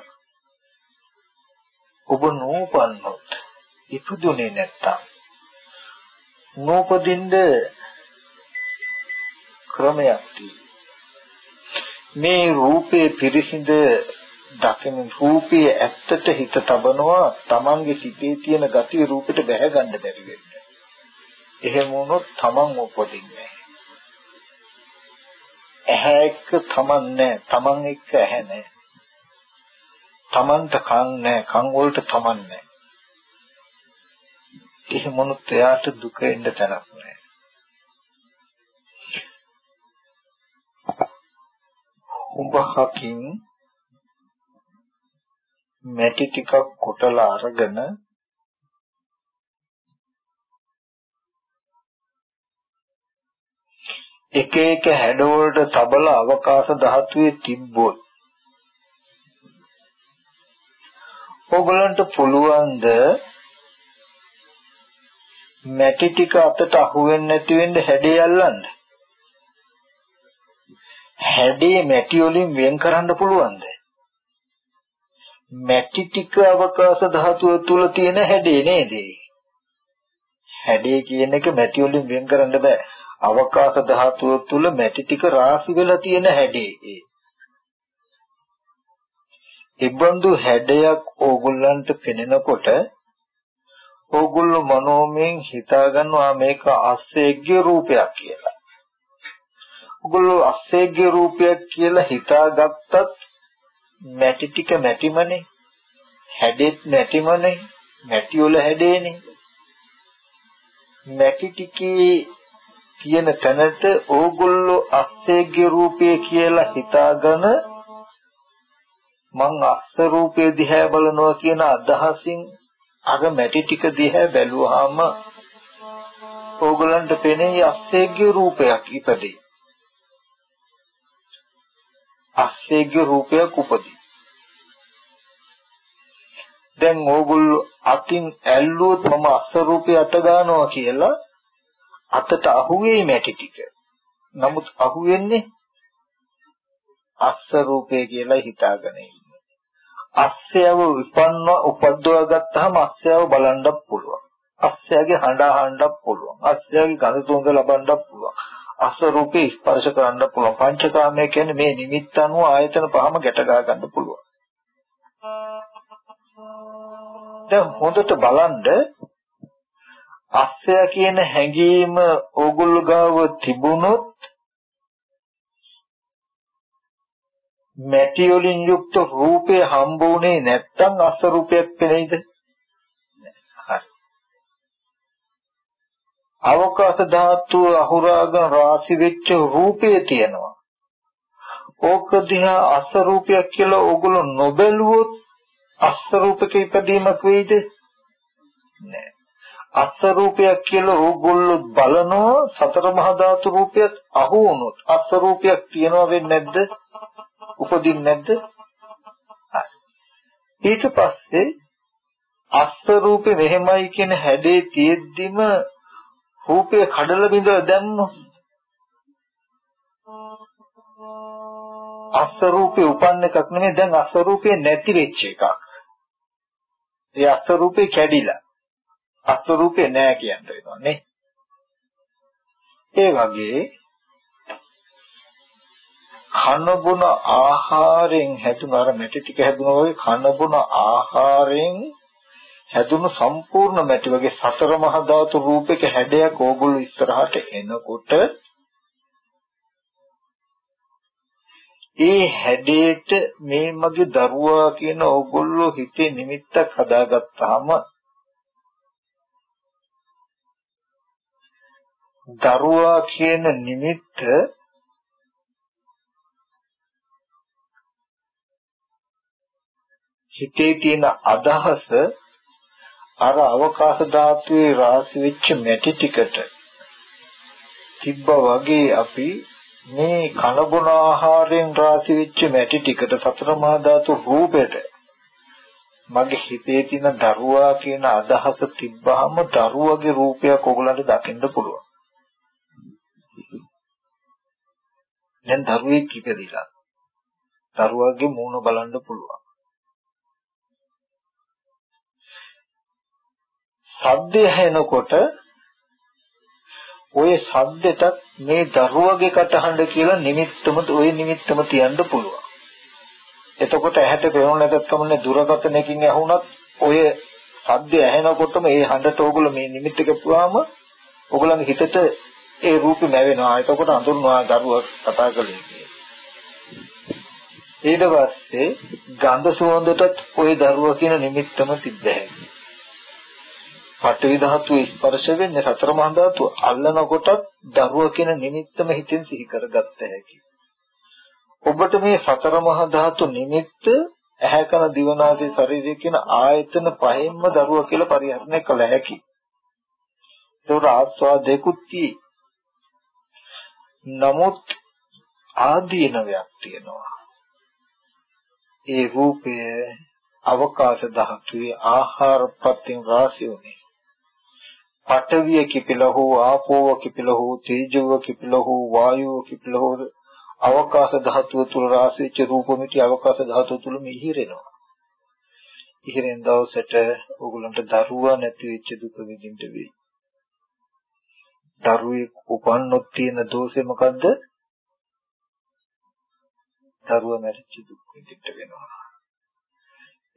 Speaker 1: ඔබ නූපන්නොත් ඉපදුනේ නැත්තම්. නූපදින්න ක්‍රමයක් මේ රූපේ පිරිසිඳ දකින රූපයේ ඇත්තට හිත තබනවා Tamange සිතේ තියෙන gati රූපෙට බැහැ ගන්න බැරි වෙන්නේ. එහෙම වුණොත් Taman උපදින්නේ ඇහැ එක්ක තමන්නේ තමන් එක්ක ඇහැ නැහැ. තමන්ට කන් නැහැ කන් වලට තමන් නැහැ. එහෙම මොනුත් එයාට දුක එන්න තැනක් නැහැ. උඹහකින් මැටි ටිකක් කොටලා අරගෙන එක එක හැඩවලට තබල අවකාශ ධාතුවේ තිබ්බොත් ඔයගලන්ට පුළුවන්ද මැටි ටික අතට අහුවෙන්නේ නැති වෙන්න හැඩය අල්ලන්න. හැඩේ මැටි වලින් වෙන් කරන්න පුළුවන්ද? මැටි ටික අවකාශ ධාතුව තුල තියෙන හැඩේ නේද? හැඩේ කියන එක මැටි වලින් වෙන් කරන්න බෑ. අවකාශ ධාතුව තුල මැටි ටික රාශි වෙලා තියෙන හැඩේ. ඒ. ඉබ්බන්දු හැඩයක් ඕගොල්ලන්ට පෙනෙනකොට ඕගොල්ලෝ මනෝමයෙන් හිතා ගන්නවා මේක අස්සේග්ගේ රූපයක් කියලා. ඕගොල්ලෝ අස්සේග්ගේ රූපයක් කියලා හිතාගත්තත් මැටි ටික මැටිමනේ. හැඩෙත් මැටිමනේ. මැටි වල හැඩේනේ. මැටි ටිකේ කියන තැනට ඕගොල්ලෝ අස්සේගේ රූපය කියලා හිතාගෙන මං අස්ස රූපය දිහා බලනවා කියන අදහසින් අර මැටි ටික දිහා බැලුවාම ඕගොල්ලන්ට පෙනේ අස්සේගේ රූපයක් ඉපදේ. අස්සේගේ රූපයක් උපදී. දැන් ඕගොල්ලෝ අතින් ඇල්ලුවොත් මම අස්ස රූපය අත ගන්නවා කියලා අතට අහුවේ මැටි ටික. නමුත් අහුවෙන්නේ අස්ස රූපේ කියලා හිතාගෙන ඉන්නේ. අස්සයව විපන්න උපද්දවා ගත්තාම අස්සයව බලන්නත් පුළුවන්. අස්සයගේ හඬ අහන්නත් පුළුවන්. අස්සයගේ ගඳ සුවඳ ලබන්නත් පුළුවන්. අස්ස රූපේ ස්පර්ශ කරන්න පුළුවන්. පංචකාමය කියන්නේ මේ නිමිත්ත අනුව ආයතන පහම ගැට ගන්න පුළුවන්. දැන් හොඳට බලන්න අස්සය කියන හැඟීම ඕගොල්ලෝ ගාව තිබුණොත් මැටි වලින් යුක්ත රූපේ හම්බ වුණේ නැත්තම් අස්ස රූපයක් පෙනෙයිද? අවකාශ ධාතු අහුරාගෙන රාශි වෙච්ච රූපේ තියෙනවා. ඕක දිහා අස්ස රූපයක් කියලා ඕගොල්ලෝ නොබැලුවොත් අස්ස රූපක ඉදීමක් වෙයිද? නෑ. අස්ස රූපයක් කියලා ඕගොල්ලෝ බලනවා සතර මහා ධාතු රූපයක් අහු වුණොත් අස්ස රූපයක් තියනවා වෙන්නේ නැද්ද? උපදින්නේ නැද්ද? ඊට පස්සේ අස්ස රූපේ මෙහෙමයි කියන හැඩේ තියෙද්දිම රූපේ කඩලා බිඳලා දැම්මොත් අස්ස රූපේ උපන්න එකක් නෙමෙයි දැන් අස්ස රූපේ නැති වෙච්ච එකක්. ඒ අස්ස රූපේ කැඩිලා අස්වරූපේ නෑ කියන්න වෙනවා නේ. ඒ වගේ කන බොන ආහාරයෙන් හැදුන අර මැටි ටික හැදුනා වගේ කන බොන ආහාරයෙන් හැදුණු සම්පූර්ණ මැටි වගේ සතර මහා ධාතු රූපයක හැඩයක් ඕගොල්ලෝ ඉස්සරහට එනකොට ඒ හැඩේට මේ මගේ දරුවා කියන ඕගොල්ලෝ හිතේ නිමිත්තක් හදාගත්තාම දරුවා කියන නිමිත්ත හිතේ තියෙන අදහස අර අවකාශ ධාතුවේ රාශි වෙච්ච මැටි ටිකට තිබ්බා වගේ අපි මේ කනබුන ආහාරයෙන් රාශි වෙච්ච මැටි ටිකට සතර මහා ධාතු රූපෙට මගේ හිතේ තියෙන දරුවා කියන අදහස තිබ්බහම දරුවගේ රූපයක් ඔයගලන්ට දකින්න පුළුවන්. දැන් දරුවෙක් ඉපදිලා දරුවාගේ මූණ බලන්න පුළුවන්. සද්දය ඇහෙනකොට ওই සද්දෙට මේ දරුවගේ කටහඬ කියලා නිමිත්තම ওই නිමිත්තම තියන්න පුළුවන්. එතකොට ඇහැට පෙනුන නැතත් කමන්නේ දුරකථනයකින් ඇහුණත් ඔය සද්දය ඇහෙනකොටම ඒ හඬට ඕගොල්ලෝ මේ නිමිත්ත කපුවාම ඕගොල්ලන්ගේ හිතට ඒ රූපේ නැවෙනවා. එතකොට අඳුරනවා දරුවා කතා කළේ ඊට පස්සේ ගන්ධ සුවඳටත් ওই දරුවා කියන නිමිත්තම තිබ්බ හැකියි. පඨවි ධාතුව ස්පර්ශ වෙන්නේ සතර මහා ධාතුව අල්ලනකොටත් දරුවා කියන නිමිත්තම හිතෙන් සිහි කරගත්ත හැකියි. ඔබට මේ සතර මහා ධාතු නිමිත්ත ඇහැ කන දිවනාදී ශරීරය කියන ආයතන පහෙන්ම දරුවා කියලා පරිහරණය කළ හැකියි. ඒක ආස්වාදයකුත් තියෙයි. නමුත් ආදීනවයක් තියෙනවා. ඒ රූපය අවකාශ ධාතුවේ ආහාර ප්‍රත්‍යයෙන් රාශි උනේ. පඨවිය කිපිලා හෝ ආපෝව කිපිලා හෝ තේජව කිපිලා හෝ වායුව කිපිලා හෝ අවකාශ ධාතුව තුල රාශිච්ච රූපമിതി අවකාශ ධාතුව තුල මිහිරෙනවා. ඉහිරෙන් දවසට ඕගොල්ලන්ට දරුවා නැති වෙච්ච දුක විඳින්න වෙයි. දරුවෙක් උපන්නොත් තියෙන දෝෂේ මොකද්ද? දරුවා මැරිච්ච දුක් විඳින්න වෙනවා.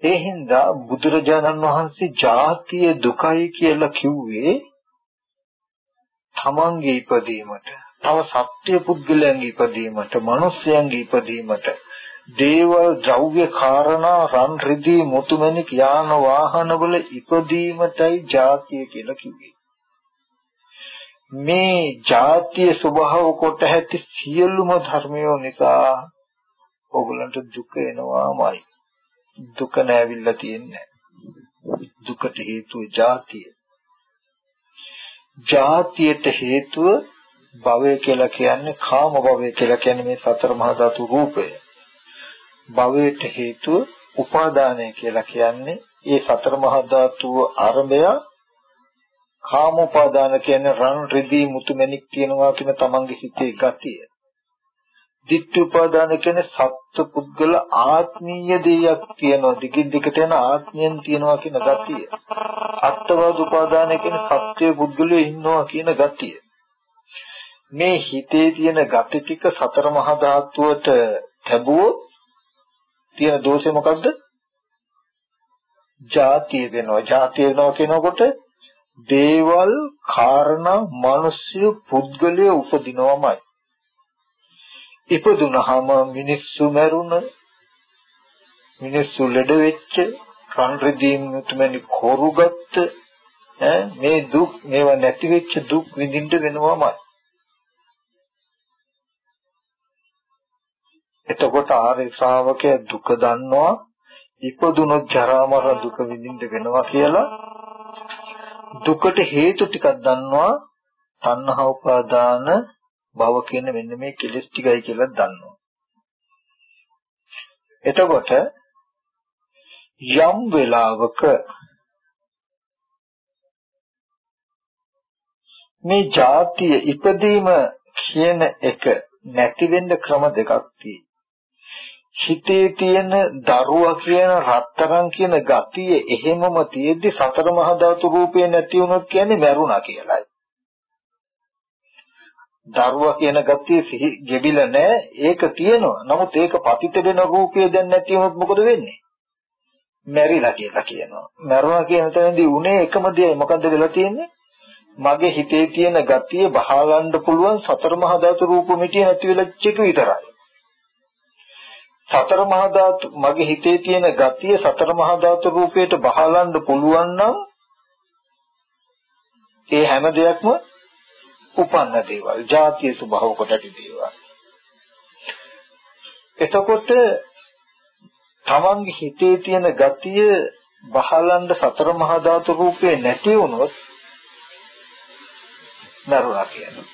Speaker 1: ඒ හින්දා බුදුරජාණන් වහන්සේ ජාතිය දුකයි කියලා කිව්වේ තමන්ගේ ඉපදීමට, තව සත්‍ය පුද්ගලයන්ගේ ඉපදීමට, මිනිස්යන්ගේ ඉපදීමට, දේවල් ද්‍රව්‍ය කාරණා රන් රිදී මුතුමැණික් යාන වාහනවල ඉපදීමටයි ජාතිය කියලා කිව්වේ. මේ ජාතිය ස්වභාව කොට ඇති සියලුම ධර්මයෝ නිසා ඕගලන්ට දුක එනවාමයි. දුක නැවිල්ලා තියන්නේ දුකට හේතුව ජාතිය. ජාතියට හේතුව භවය කියලා කියන්නේ කාම භවය කියලා කියන්නේ මේ සතර මහා ධාතු රූපය. භවයට හේතුව උපාදානය කියලා කියන්නේ ඒ සතර මහා ධාතුව ආරම්භය කාම උපාදාන කියන්නේ රන් රිදී මුතු මැණික් තියනවා කියන තමන්ගේ හිතේ ගතිය. Ditthi උපාදාන කියන්නේ සත්ත්ව පුද්ගල ආත්මීය දෙයක් තියෙනවා දිගින් දිගට යන ආත්මයෙන් තියෙනවා කියන ගතිය අත්වාද උපාදාන කියන්නේ සත්‍ය පුද්ගලයේ ඉන්නවා කියන ගතිය මේ හිතේ තියෙන gati ටික සතර මහා ධාතුවට ලැබුවොත් තියෙන දෝෂය මොකද්ද? ජාතිය වෙනවා. ජාතිය වෙනවා කියනකොට දේවල්, කාරණා, මිනිස්සු, පුද්ගලය උපදිනවමයි. ඉපදුනහම මිනිස්සු මැරුණ මිනිස්සු ලෙඩ වෙච්ච රන් රිදීම් තුමනි කොරුගත්ත මේ දුක් මේවා නැති වෙච්ච දුක් විඳින්න වෙනවමයි. එතකොට ආර්ය ශ්‍රාවකයා දුක දන්නවා ඉපදුනොත් ජරා මරණ දුක විඳින්න වෙනවා කියලා. දුකට හේතු ටිකක් දන්නවා. තණ්හා උපාදාන භව කියන මෙන්න මේ කෙලෙස් ටිකයි කියලා දන්නවා. එතකොට යම් වෙලාවක මේ જાතිය ඉපදීම කියන එක නැති වෙන්න ක්‍රම දෙකක් හිතේ තියෙන දරුවා කියන රත්තරන් කියන ගතිය එහෙමම තියෙද්දි සතර මහා ධාතු රූපේ නැති වුණොත් කියන්නේ මැරුණා කියලායි. දරුවා කියන ගතිය සිහි ගෙවිලා නැහැ. ඒක තියෙනවා. නමුත් ඒක පතිත වෙන රූපය දැන් නැති වුණොත් මොකද වෙන්නේ? මැරිලා කියලා කියනවා. මැරුණා කියන තැනදී උනේ එකම දෙයයි. මොකද්ද වෙලා තියෙන්නේ? මගේ හිතේ තියෙන ගතිය බහලන්න පුළුවන් සතර මහා ධාතු රූප මිටිය නැති වෙලා චික විතරයි. සතර මහා ධාතු මගේ හිතේ තියෙන ගතිය සතර මහා ධාතු රූපයට බහලන්න පුළුවන් නම් ඒ හැම දෙයක්ම උපන්න දේවල්, ජාතිය ස්වභාව කොට ඇති දේවල්. එතකොට තමන්ගේ හිතේ තියෙන ගතිය බහලන්න සතර මහා ධාතු රූපේ නැති වුණොත් නරුණා කියනවා.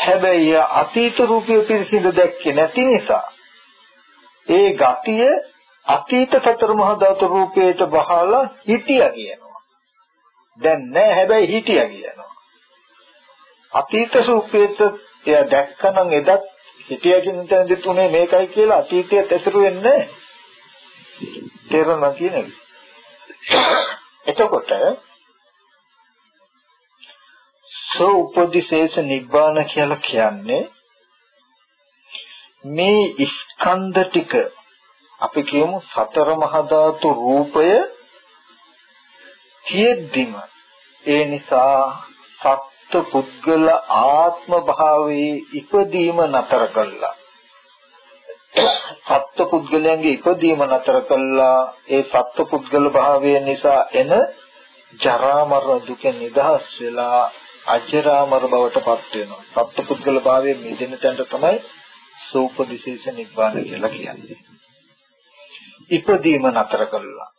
Speaker 1: හැබැයි අතීත රූපය පිරිසිදු දැක්කේ නැති නිසා ඒ ගතිය අතීත සතර මහා ධාතු රූපයට බහලා හිටියා කියනවා. දැන් නෑ හැබැයි හිටියා කියනවා. අතීත සූපේත එයා දැක්කනම් එදත් හිටිය කියන තැනදි තුනේ මේකයි කියලා අතීතයේ ඇසුරු වෙන්නේ තේරෙනවා කියන එක. එතකොට සෝපදිශේෂ නිබ්බාන කියලා කියන්නේ මේ ස්කන්ධ ටික අපි කියමු සතර මහා ධාතු රූපය තියෙද්දිම ඒ නිසා සත් සත්ව පුද්ගල ආත්ම භාවයේ ඉපදීම නතර කළා. සත්ව පුද්ගලයන්ගේ ඉපදීම නතර කළා. ඒ සත්ව පුද්ගල භාවය නිසා එන ජරා මරණ දුකෙන් නිදහස් වෙලා අජරාමර බවට පත් වෙනවා. සත්ව පුද්ගල භාවයේ මිදෙන තැනට තමයි සූපදිශේෂ නිබ්බාන කියලා කියන්නේ. ඉපදීම නතර කළා.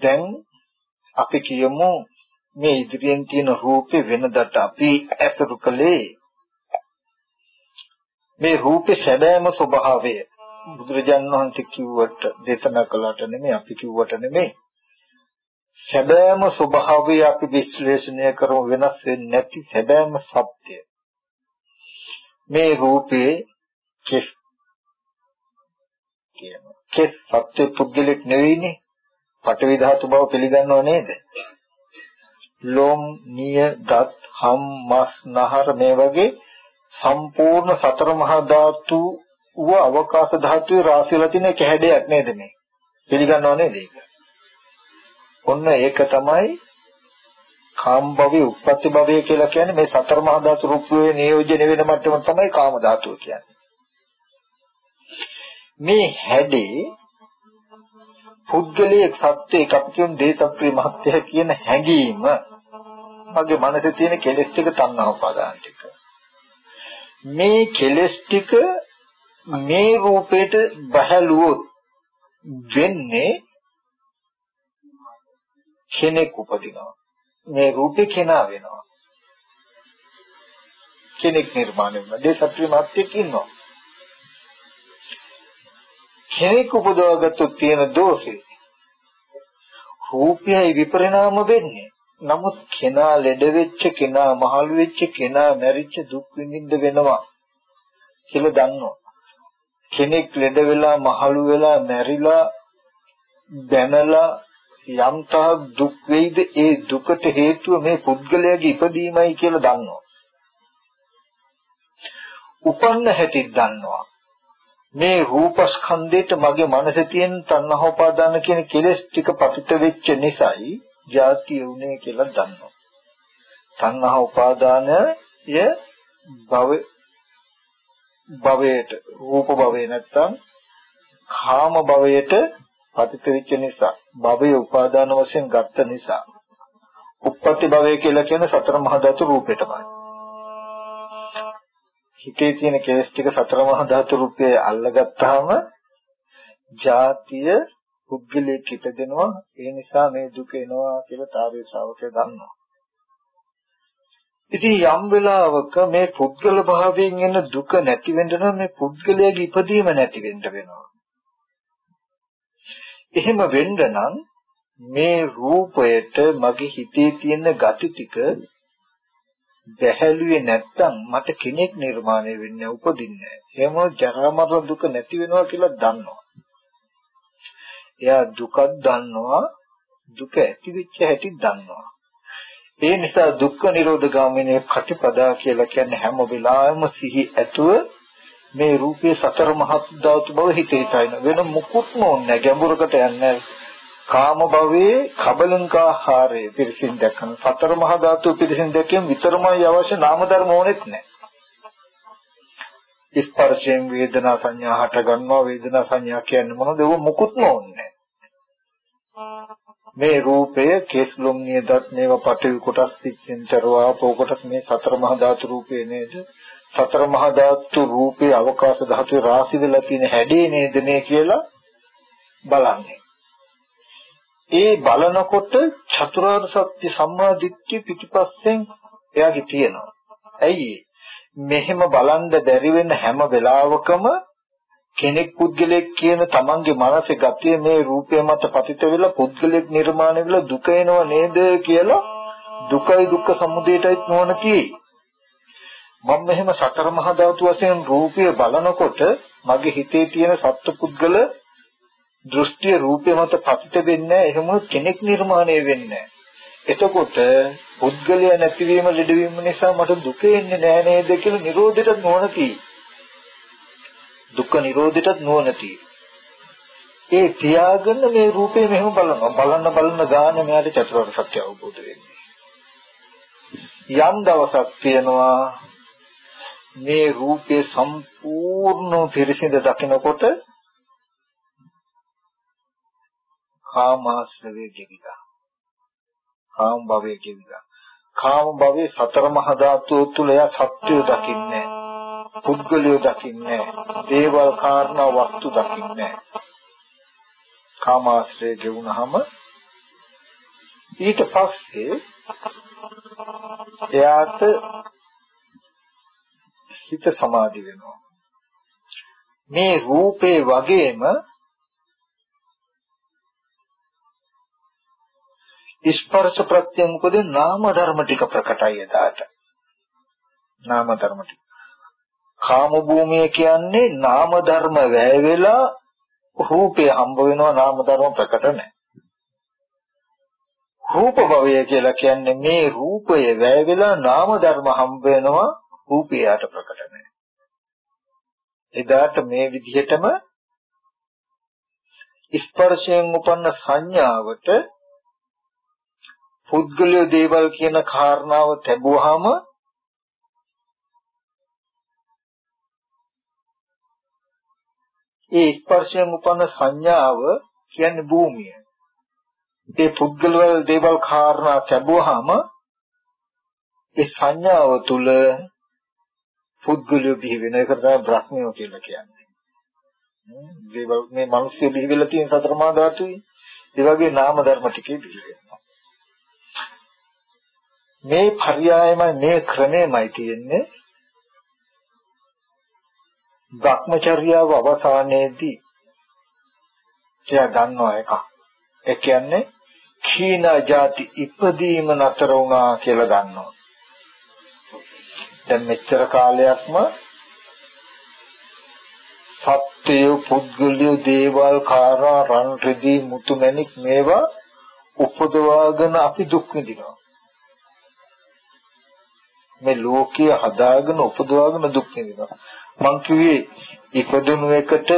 Speaker 1: දැන් අපි කියමු මේ ඉදිරියෙන් තියෙන රූපේ වෙනදට අපි ඇසුරු කළේ මේ රූපේ සැබෑම ස්වභාවය. බුදුරජාණන් වහන්සේ කිව්වට දේශනා කළාට නෙමෙයි අපි කිව්වට නෙමෙයි. සැබෑම ස්වභාවය අපි විශ්ලේෂණය කරමු වෙනස් වෙන්නේ නැති සැබෑම සත්‍ය. මේ රූපේ කෙස් කියන කෙස් සත්‍ය පුද්ගලෙක් නෙවෙයිනේ. පඨවි ධාතු බව පිළිගන්නව නේද? ලොම්, නිය, දත්, හම්, මස්, නහර මේ වගේ සම්පූර්ණ සතර මහා ධාතු ව අවකාශ ධාතුවේ රාශියලා තියෙන එක හැඩයක් නේද මේ? පිළිගන්නව නේද ඒක? ඔන්න ඒක තමයි කාම භවයේ උත්පත්ති භවය කියලා කියන්නේ මේ සතර මහා ධාතු රූපයේ නියෝජනය වෙන මට්ටම තමයි කාම ධාතුව කියන්නේ. මේ හැඩේ පුද්ගලයේ සත්‍යයක් අපි කියන දේසප්‍රිය මහත්ය කියන හැඟීම. මගේ මනසේ තියෙන කෙලෙස් ටික තණ්හා උපාදාන ටික. මේ කෙලෙස් ටික මේ රූපේට බහැලුවොත් වෙන්නේ කෙනෙක් උපදිනවා. මේ රූපේ කෙනා වෙනවා. කෙනෙක් නිර්මාණය වෙනවා. දේසප්‍රිය මහත්යෙක් ඉන්නවා. කෙනෙක් උපදවාගත්තොත් තියෙන දෝෂේ රූපයයි විපරිණාම වෙන්නේ. නමුත් කෙනා ලෙඩ වෙච්ච කෙනා මහලු වෙච්ච කෙනා මැරිච්ච දුක් විඳින්න වෙනවා කියලා දන්නවා. කෙනෙක් ලෙඩ වෙලා මහලු වෙලා මැරිලා දැනලා යම් තාක් දුක් වෙයිද ඒ දුකට හේතුව මේ පුද්ගලයාගේ ඉපදීමයි කියලා දන්නවා. උපන්න හැටි දන්නවා. මේ රූපස්කන්ධයට මගේ මනසේ තියෙන තණ්හා උපාදාන කියන කෙලෙස් ටික පතිත වෙච්ච නිසායි ජාතිය උනේ කියලා දන්නවා. තණ්හා උපාදානය භව භවයට රූප භවේ නැත්තම් කාම භවයට පතිත වෙච්ච නිසා භවයේ උපාදාන වශයෙන් ගත්ත නිසා උප්පත්ති භවය කියලා කියන සතර මහා ධාතු රූපෙටමයි. හිතේ තියෙන කෙලස් ටික සතර මහා ධාතු රූපයේ අල්ලගත්තාම ජාතිය පුද්ගලයෙක් හිටදෙනවා ඒ නිසා මේ දුක එනවා කියලා තාරේ ශ්‍රාවකය දන්නවා. ඉතින් යම් වෙලාවක මේ පුද්ගල භාවයෙන් එන දුක නැති වෙන්න මේ පුද්ගලයාගේ ඉපදීම නැති වෙන්න වෙනවා. එහෙම වෙන්න නම් මේ රූපයට මගේ හිතේ තියෙන gati ටික බැහැලුවේ නැත්තම් මට කෙනෙක් නිර්මාණය වෙන්නේ උපදින්නේ එහෙම ජරා මරණ දුක නැති වෙනවා කියලා දන්නවා. එයා දුකක් දන්නවා දුක ඇති වෙච්ච හැටි දන්නවා. ඒ නිසා දුක්ඛ නිරෝධ ගාමිනී කටිපදා කියලා කියන්නේ හැම වෙලාවෙම සිහි ඇතුව මේ රූපේ සතර මහත් ධාතු බව හිතේ තයින වෙන මුකුත්ම ඕනේ ගැඹුරකට යන්නේ කාම භවයේ කබලින්කාහාරය පිරිසින් දැකන සතර මහා ධාතු පිරිසින් දැකීම විතරමයි අවශ්‍ය නාම ධර්ම ඕනෙත් නැහැ. ස්පර්ශයෙන් වේදනා සංඥා හට ගන්නවා වේදනා සංඥා කියන්නේ මොනවද? ඒක මුකුත්ම ඕනේ මේ රූපය කේස්ලොම් නියදත් මේව පටවි කොටස් පිටින් චරවා පෝ කොටස් මේ සතර මහා ධාතු රූපේ නේද? සතර මහා ධාතු රූපේ අවකාශ ධාතුවේ රාශි වෙලා තියෙන හැඩේ නේද මේ කියලා බලන්නේ. ඒ බලනකොට චතුරාර්ය සත්‍ය සම්මා දිට්ඨිය පිටිපස්සෙන් එයාගේ තියෙනවා. ඇයි මෙහෙම බලන්න බැරි වෙන හැම වෙලාවකම කෙනෙක් පුද්ගලයෙක් කියන තමන්ගේ මනසේ ගතිය මේ රූපය මත පතිත වෙලා පුද්ගලයෙක් නිර්මාණය වෙලා දුක එනව නේද කියලා දුකයි දුක්ඛ සමුදයටයි නොවන තියෙයි. මම මෙහෙම සතර මහා ධාතු වශයෙන් රූපය බලනකොට මගේ හිතේ තියෙන සත්පුද්ගල දෘෂ්ටිය රූපේ මත පතිත වෙන්නේ එහෙම කෙනෙක් නිර්මාණය වෙන්නේ එතකොට පුද්ගලයා නැතිවීම ලෙඩවීම නිසා මට දුක එන්නේ නෑ නේද කියලා නිරෝධයට නොනති දුක්ඛ නිරෝධයට නොනති ඒ තියාගෙන මේ රූපේ මෙහෙම බලනවා. බලන්න බලන ගාන මෙයාට චතුරාර්ය සත්‍ය අවබෝධ වෙන්නේ. යම් දවසක් තියෙනවා මේ රූපේ සම්පූර්ණ පිරිසිඳ දකිනකොට කාමාශ්‍රවේ ගෙවිලා. කාම භවයේ ගෙවිලා. කාම භවයේ සතර මහා ධාතුව තුල එයා සත්‍යය දකින්නේ පුද්ගලයෝ දකින්නේ දේවල් කාරණා වස්තු දකින්නේ කාමාශ්‍රය ගෙවුනහම ඊට පස්සේ එයාට හිත සමාධි වෙනවා. මේ රූපේ වගේම ස්පර්ශ ප්‍රත්‍ය මොකද? නාම ධර්ම ටික ප්‍රකටයි එදාට. නාම ධර්ම ටික. කාම භූමිය කියන්නේ නාම ධර්ම වැය වෙලා රූපේ හම්බ වෙනවා. නාම ධර්ම ප්‍රකට නැහැ. රූප භවය කියලා කියන්නේ මේ රූපය වැය වෙලා නාම ධර්ම හම්බ වෙනවා. රූපයට ප්‍රකට නැහැ. එදාට මේ විදිහටම ස්පර්ශයෙන් උපන්න සංඥාවට පුද්ගලය දේවල් කියන කාරණාව තැබුවාම ඒ ස්පර්ශයෙන් උපන්න සංඥාව කියන්නේ භූමිය. ඒ පුද්ගලවල දේවල් කාරණා තැබුවාම ඒ සංඥාව තුල පුද්ගලය බිහි වෙන එක තමයි බ්‍රහ්මිය කියලා කියන්නේ. දේවල් මේ මිනිස්සු බිහි වෙලා තියෙන සතර මහා ධාතුයි. ඒ වගේ නාම ධර්ම ටිකේ බිහි වෙනවා. මේ පරියායමයි මේ ක්‍රමයමයි තියෙන්නේ. භ්‍රමචර්යාව අවසානයේදී එයා දන්නවා එකක්. ඒ කියන්නේ කීන જાති ඉපදීම නතර වුණා කියලා දන්නවා. දැන් මෙච්චර කාලයක්ම සත්‍යය පුද්ගලිය දේවල් කාරා රන් රෙදි මුතුමැණික් මේවා උපදවාගෙන අපි දුක් විඳිනවා. මේ ලෝකය හදාගෙන උපදවාගෙන දුක් විඳිනවා. මං කිව්වේ ඉපදුණු එකට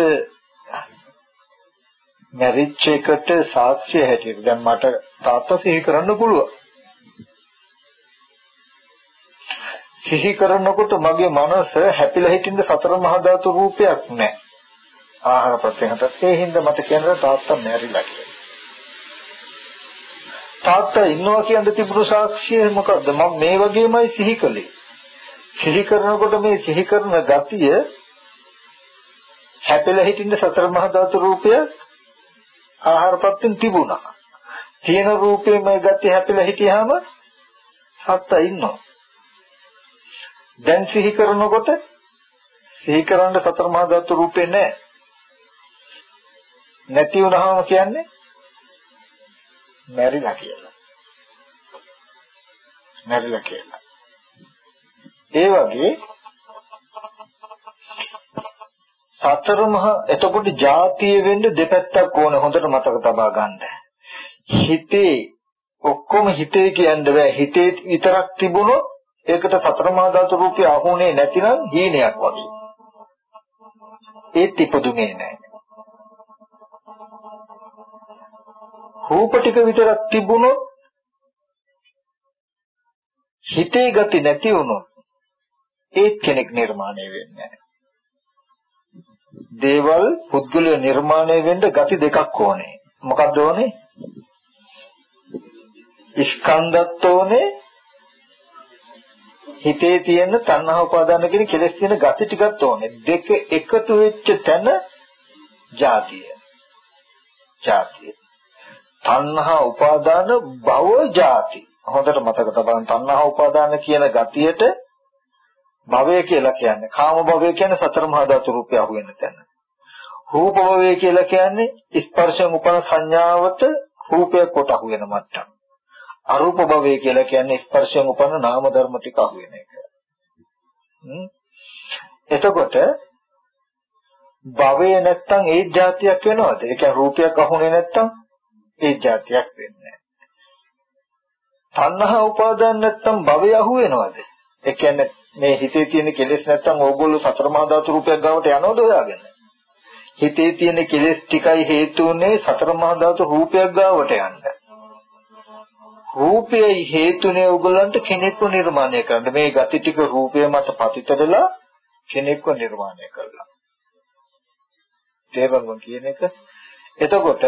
Speaker 1: මැරිච් එකට සාක්ෂිය හැටියට දැන් මට තාත්තා සිහි කරන්න පුළුවන්. සිහි කරනකොට මගේ මනස හැපිලා හිටින්ද සතර මහා ධාතු රූපයක් නැහැ. ආහාර ප්‍රත්‍යහත ඒ හින්දා මට කියනවා තාත්තා මැරිලා කියලා. තාත්තා ඉන්නවා කියන තිබුණු සාක්ෂිය මොකද්ද? මම මේ වගේමයි සිහි කළේ. සිහි කරනකොට මේ සිහි කරන ගතිය හැපෙලා හිටින්න සතර මහා ධාතු රූපය ආහාරපත්ෙන් තිබුණා. තියෙන රූපේ මේ ගතිය හැපෙලා හිටියාම සත්තා ඉන්නවා. දැන් සිහි කරනකොට සිහි කරන්න සතර මහා ධාතු රූපේ නැහැ. නැති වුණාම කියන්නේ මැරිලා කියලා. මැරිලා කියලා. ඒ වගේ සතර මහා එතකොට ಜಾතිය වෙන්න දෙපැත්තක් ඕන හොඳට මතක තබා ගන්න. හිතේ ඔක්කොම හිතේ කියන්න බෑ හිතේ විතරක් තිබුණොත් ඒකට සතර මහා ධාතු රූපය අහුනේ නැතිනම් හීනයක් වගේ. ඒත් ඉපදුනේ නැහැ. රූප ටික විතරක් තිබුණොත් හිතේ ගති නැති වුණොත් ඒත් කෙනෙක් නිර්මාණය වෙන්නේ නැහැ. දේවල් පුද්ගලය නිර්මාණය වෙන්න ගති දෙකක් ඕනේ. මොකක්ද ඕනේ? ස්කන්ධත් ඕනේ හිතේ තියෙන තණ්හා උපාදාන කියන කෙලෙස් තියෙන ගති ටිකක් ඕනේ. දෙක එකතු වෙච්ච තැන ජාතිය. ජාතිය. තණ්හා උපාදාන භව ජාති. හොඳට මතක තබන්න තණ්හා උපාදාන කියන ගතියට භවය කියලා කියන්නේ කාම භවය කියන්නේ සතර මහා ධාතු රූපය අහු වෙන තැන. රූප භවය කියලා කියන්නේ ස්පර්ශයෙන් උපන සංඥාවට රූපය කොට අහු වෙන මට්ටම. අරූප භවය කියලා කියන්නේ ස්පර්ශයෙන් උපන නාම ධර්ම ටික අහු වෙන එක. එතකොට භවය නැත්තම් ඒ જાතියක් වෙනවද? ඒ කියන්නේ රූපයක් අහුනේ නැත්තම් ඒ જાතියක් වෙන්නේ නැහැ. තණ්හා උපාදාන නැත්තම් භවය අහු වෙනවද? ඒ කියන්නේ මේ හිතේ තියෙන කෙලෙස් නැත්තම් ඕගොල්ලෝ සතර මහා ධාතු රූපයක් ගාවට යනවද හොයාගෙන? හිතේ තියෙන කෙලෙස් ටිකයි හේතුුනේ සතර මහා ධාතු රූපයක් ගාවට යන්න. රූපයයි හේතුනේ ඔයගලන්ට කෙනෙක්ව නිර්මාණය කරන්න. මේ ගති ටික රූපය මත පතිත වෙලා කෙනෙක්ව නිර්මාණය කළා. තේරුම් කියන එක. එතකොට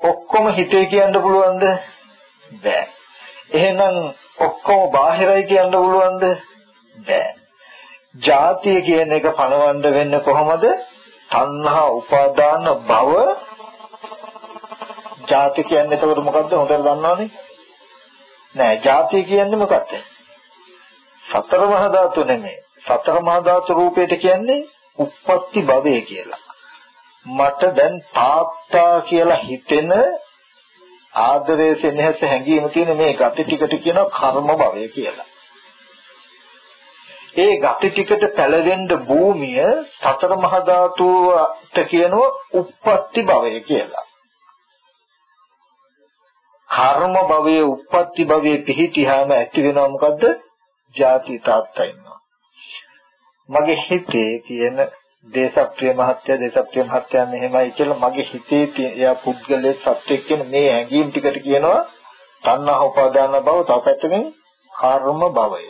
Speaker 1: ඔක්කොම හිතේ කියන්න පුළුවන්ද? බෑ. එහෙනම් ඔක්කොම බාහිරයි කියන්න පුළුවන්ද? බෑ. ජාතිය කියන එක පණවන්න වෙන්නේ කොහොමද? තණ්හා උපාදාන භව ජාති කියන්නේ එතකොට මොකද්ද හොඳට දන්නවනේ නෑ ජාති කියන්නේ මොකක්ද සතර මහා ධාතු නෙමෙයි සතර මහා ධාතු රූපයට කියන්නේ උප්පත්ති භවය කියලා මට දැන් තාත්තා කියලා හිතෙන ආදරයේ සෙනෙහස හැඟීම තියෙන මේ gati ටිකට කියනවා කර්ම භවය කියලා ඒ ගති ටිකට පැලවෙන්න භූමිය සතර මහා ධාතුවට කියනවා උප්පත්ති භවය කියලා. කර්ම භවයේ උප්පත්ති භවයේ පිහිටියාම ඇති වෙනවා මොකද්ද? ජාති තාත්තා ඉන්නවා. මගේ හිතේ තියෙන දේශප්‍රිය මහත්ය දේශප්‍රිය මහත්ය මෙහෙමයි කියලා මගේ හිතේ තියෙන එයා පුද්ගලයේ සත්‍යයක් කියන මේ හැඟීම් ටිකට කියනවා තණ්හා උපාදාන භව තව පැත්තකින් කර්ම භවය.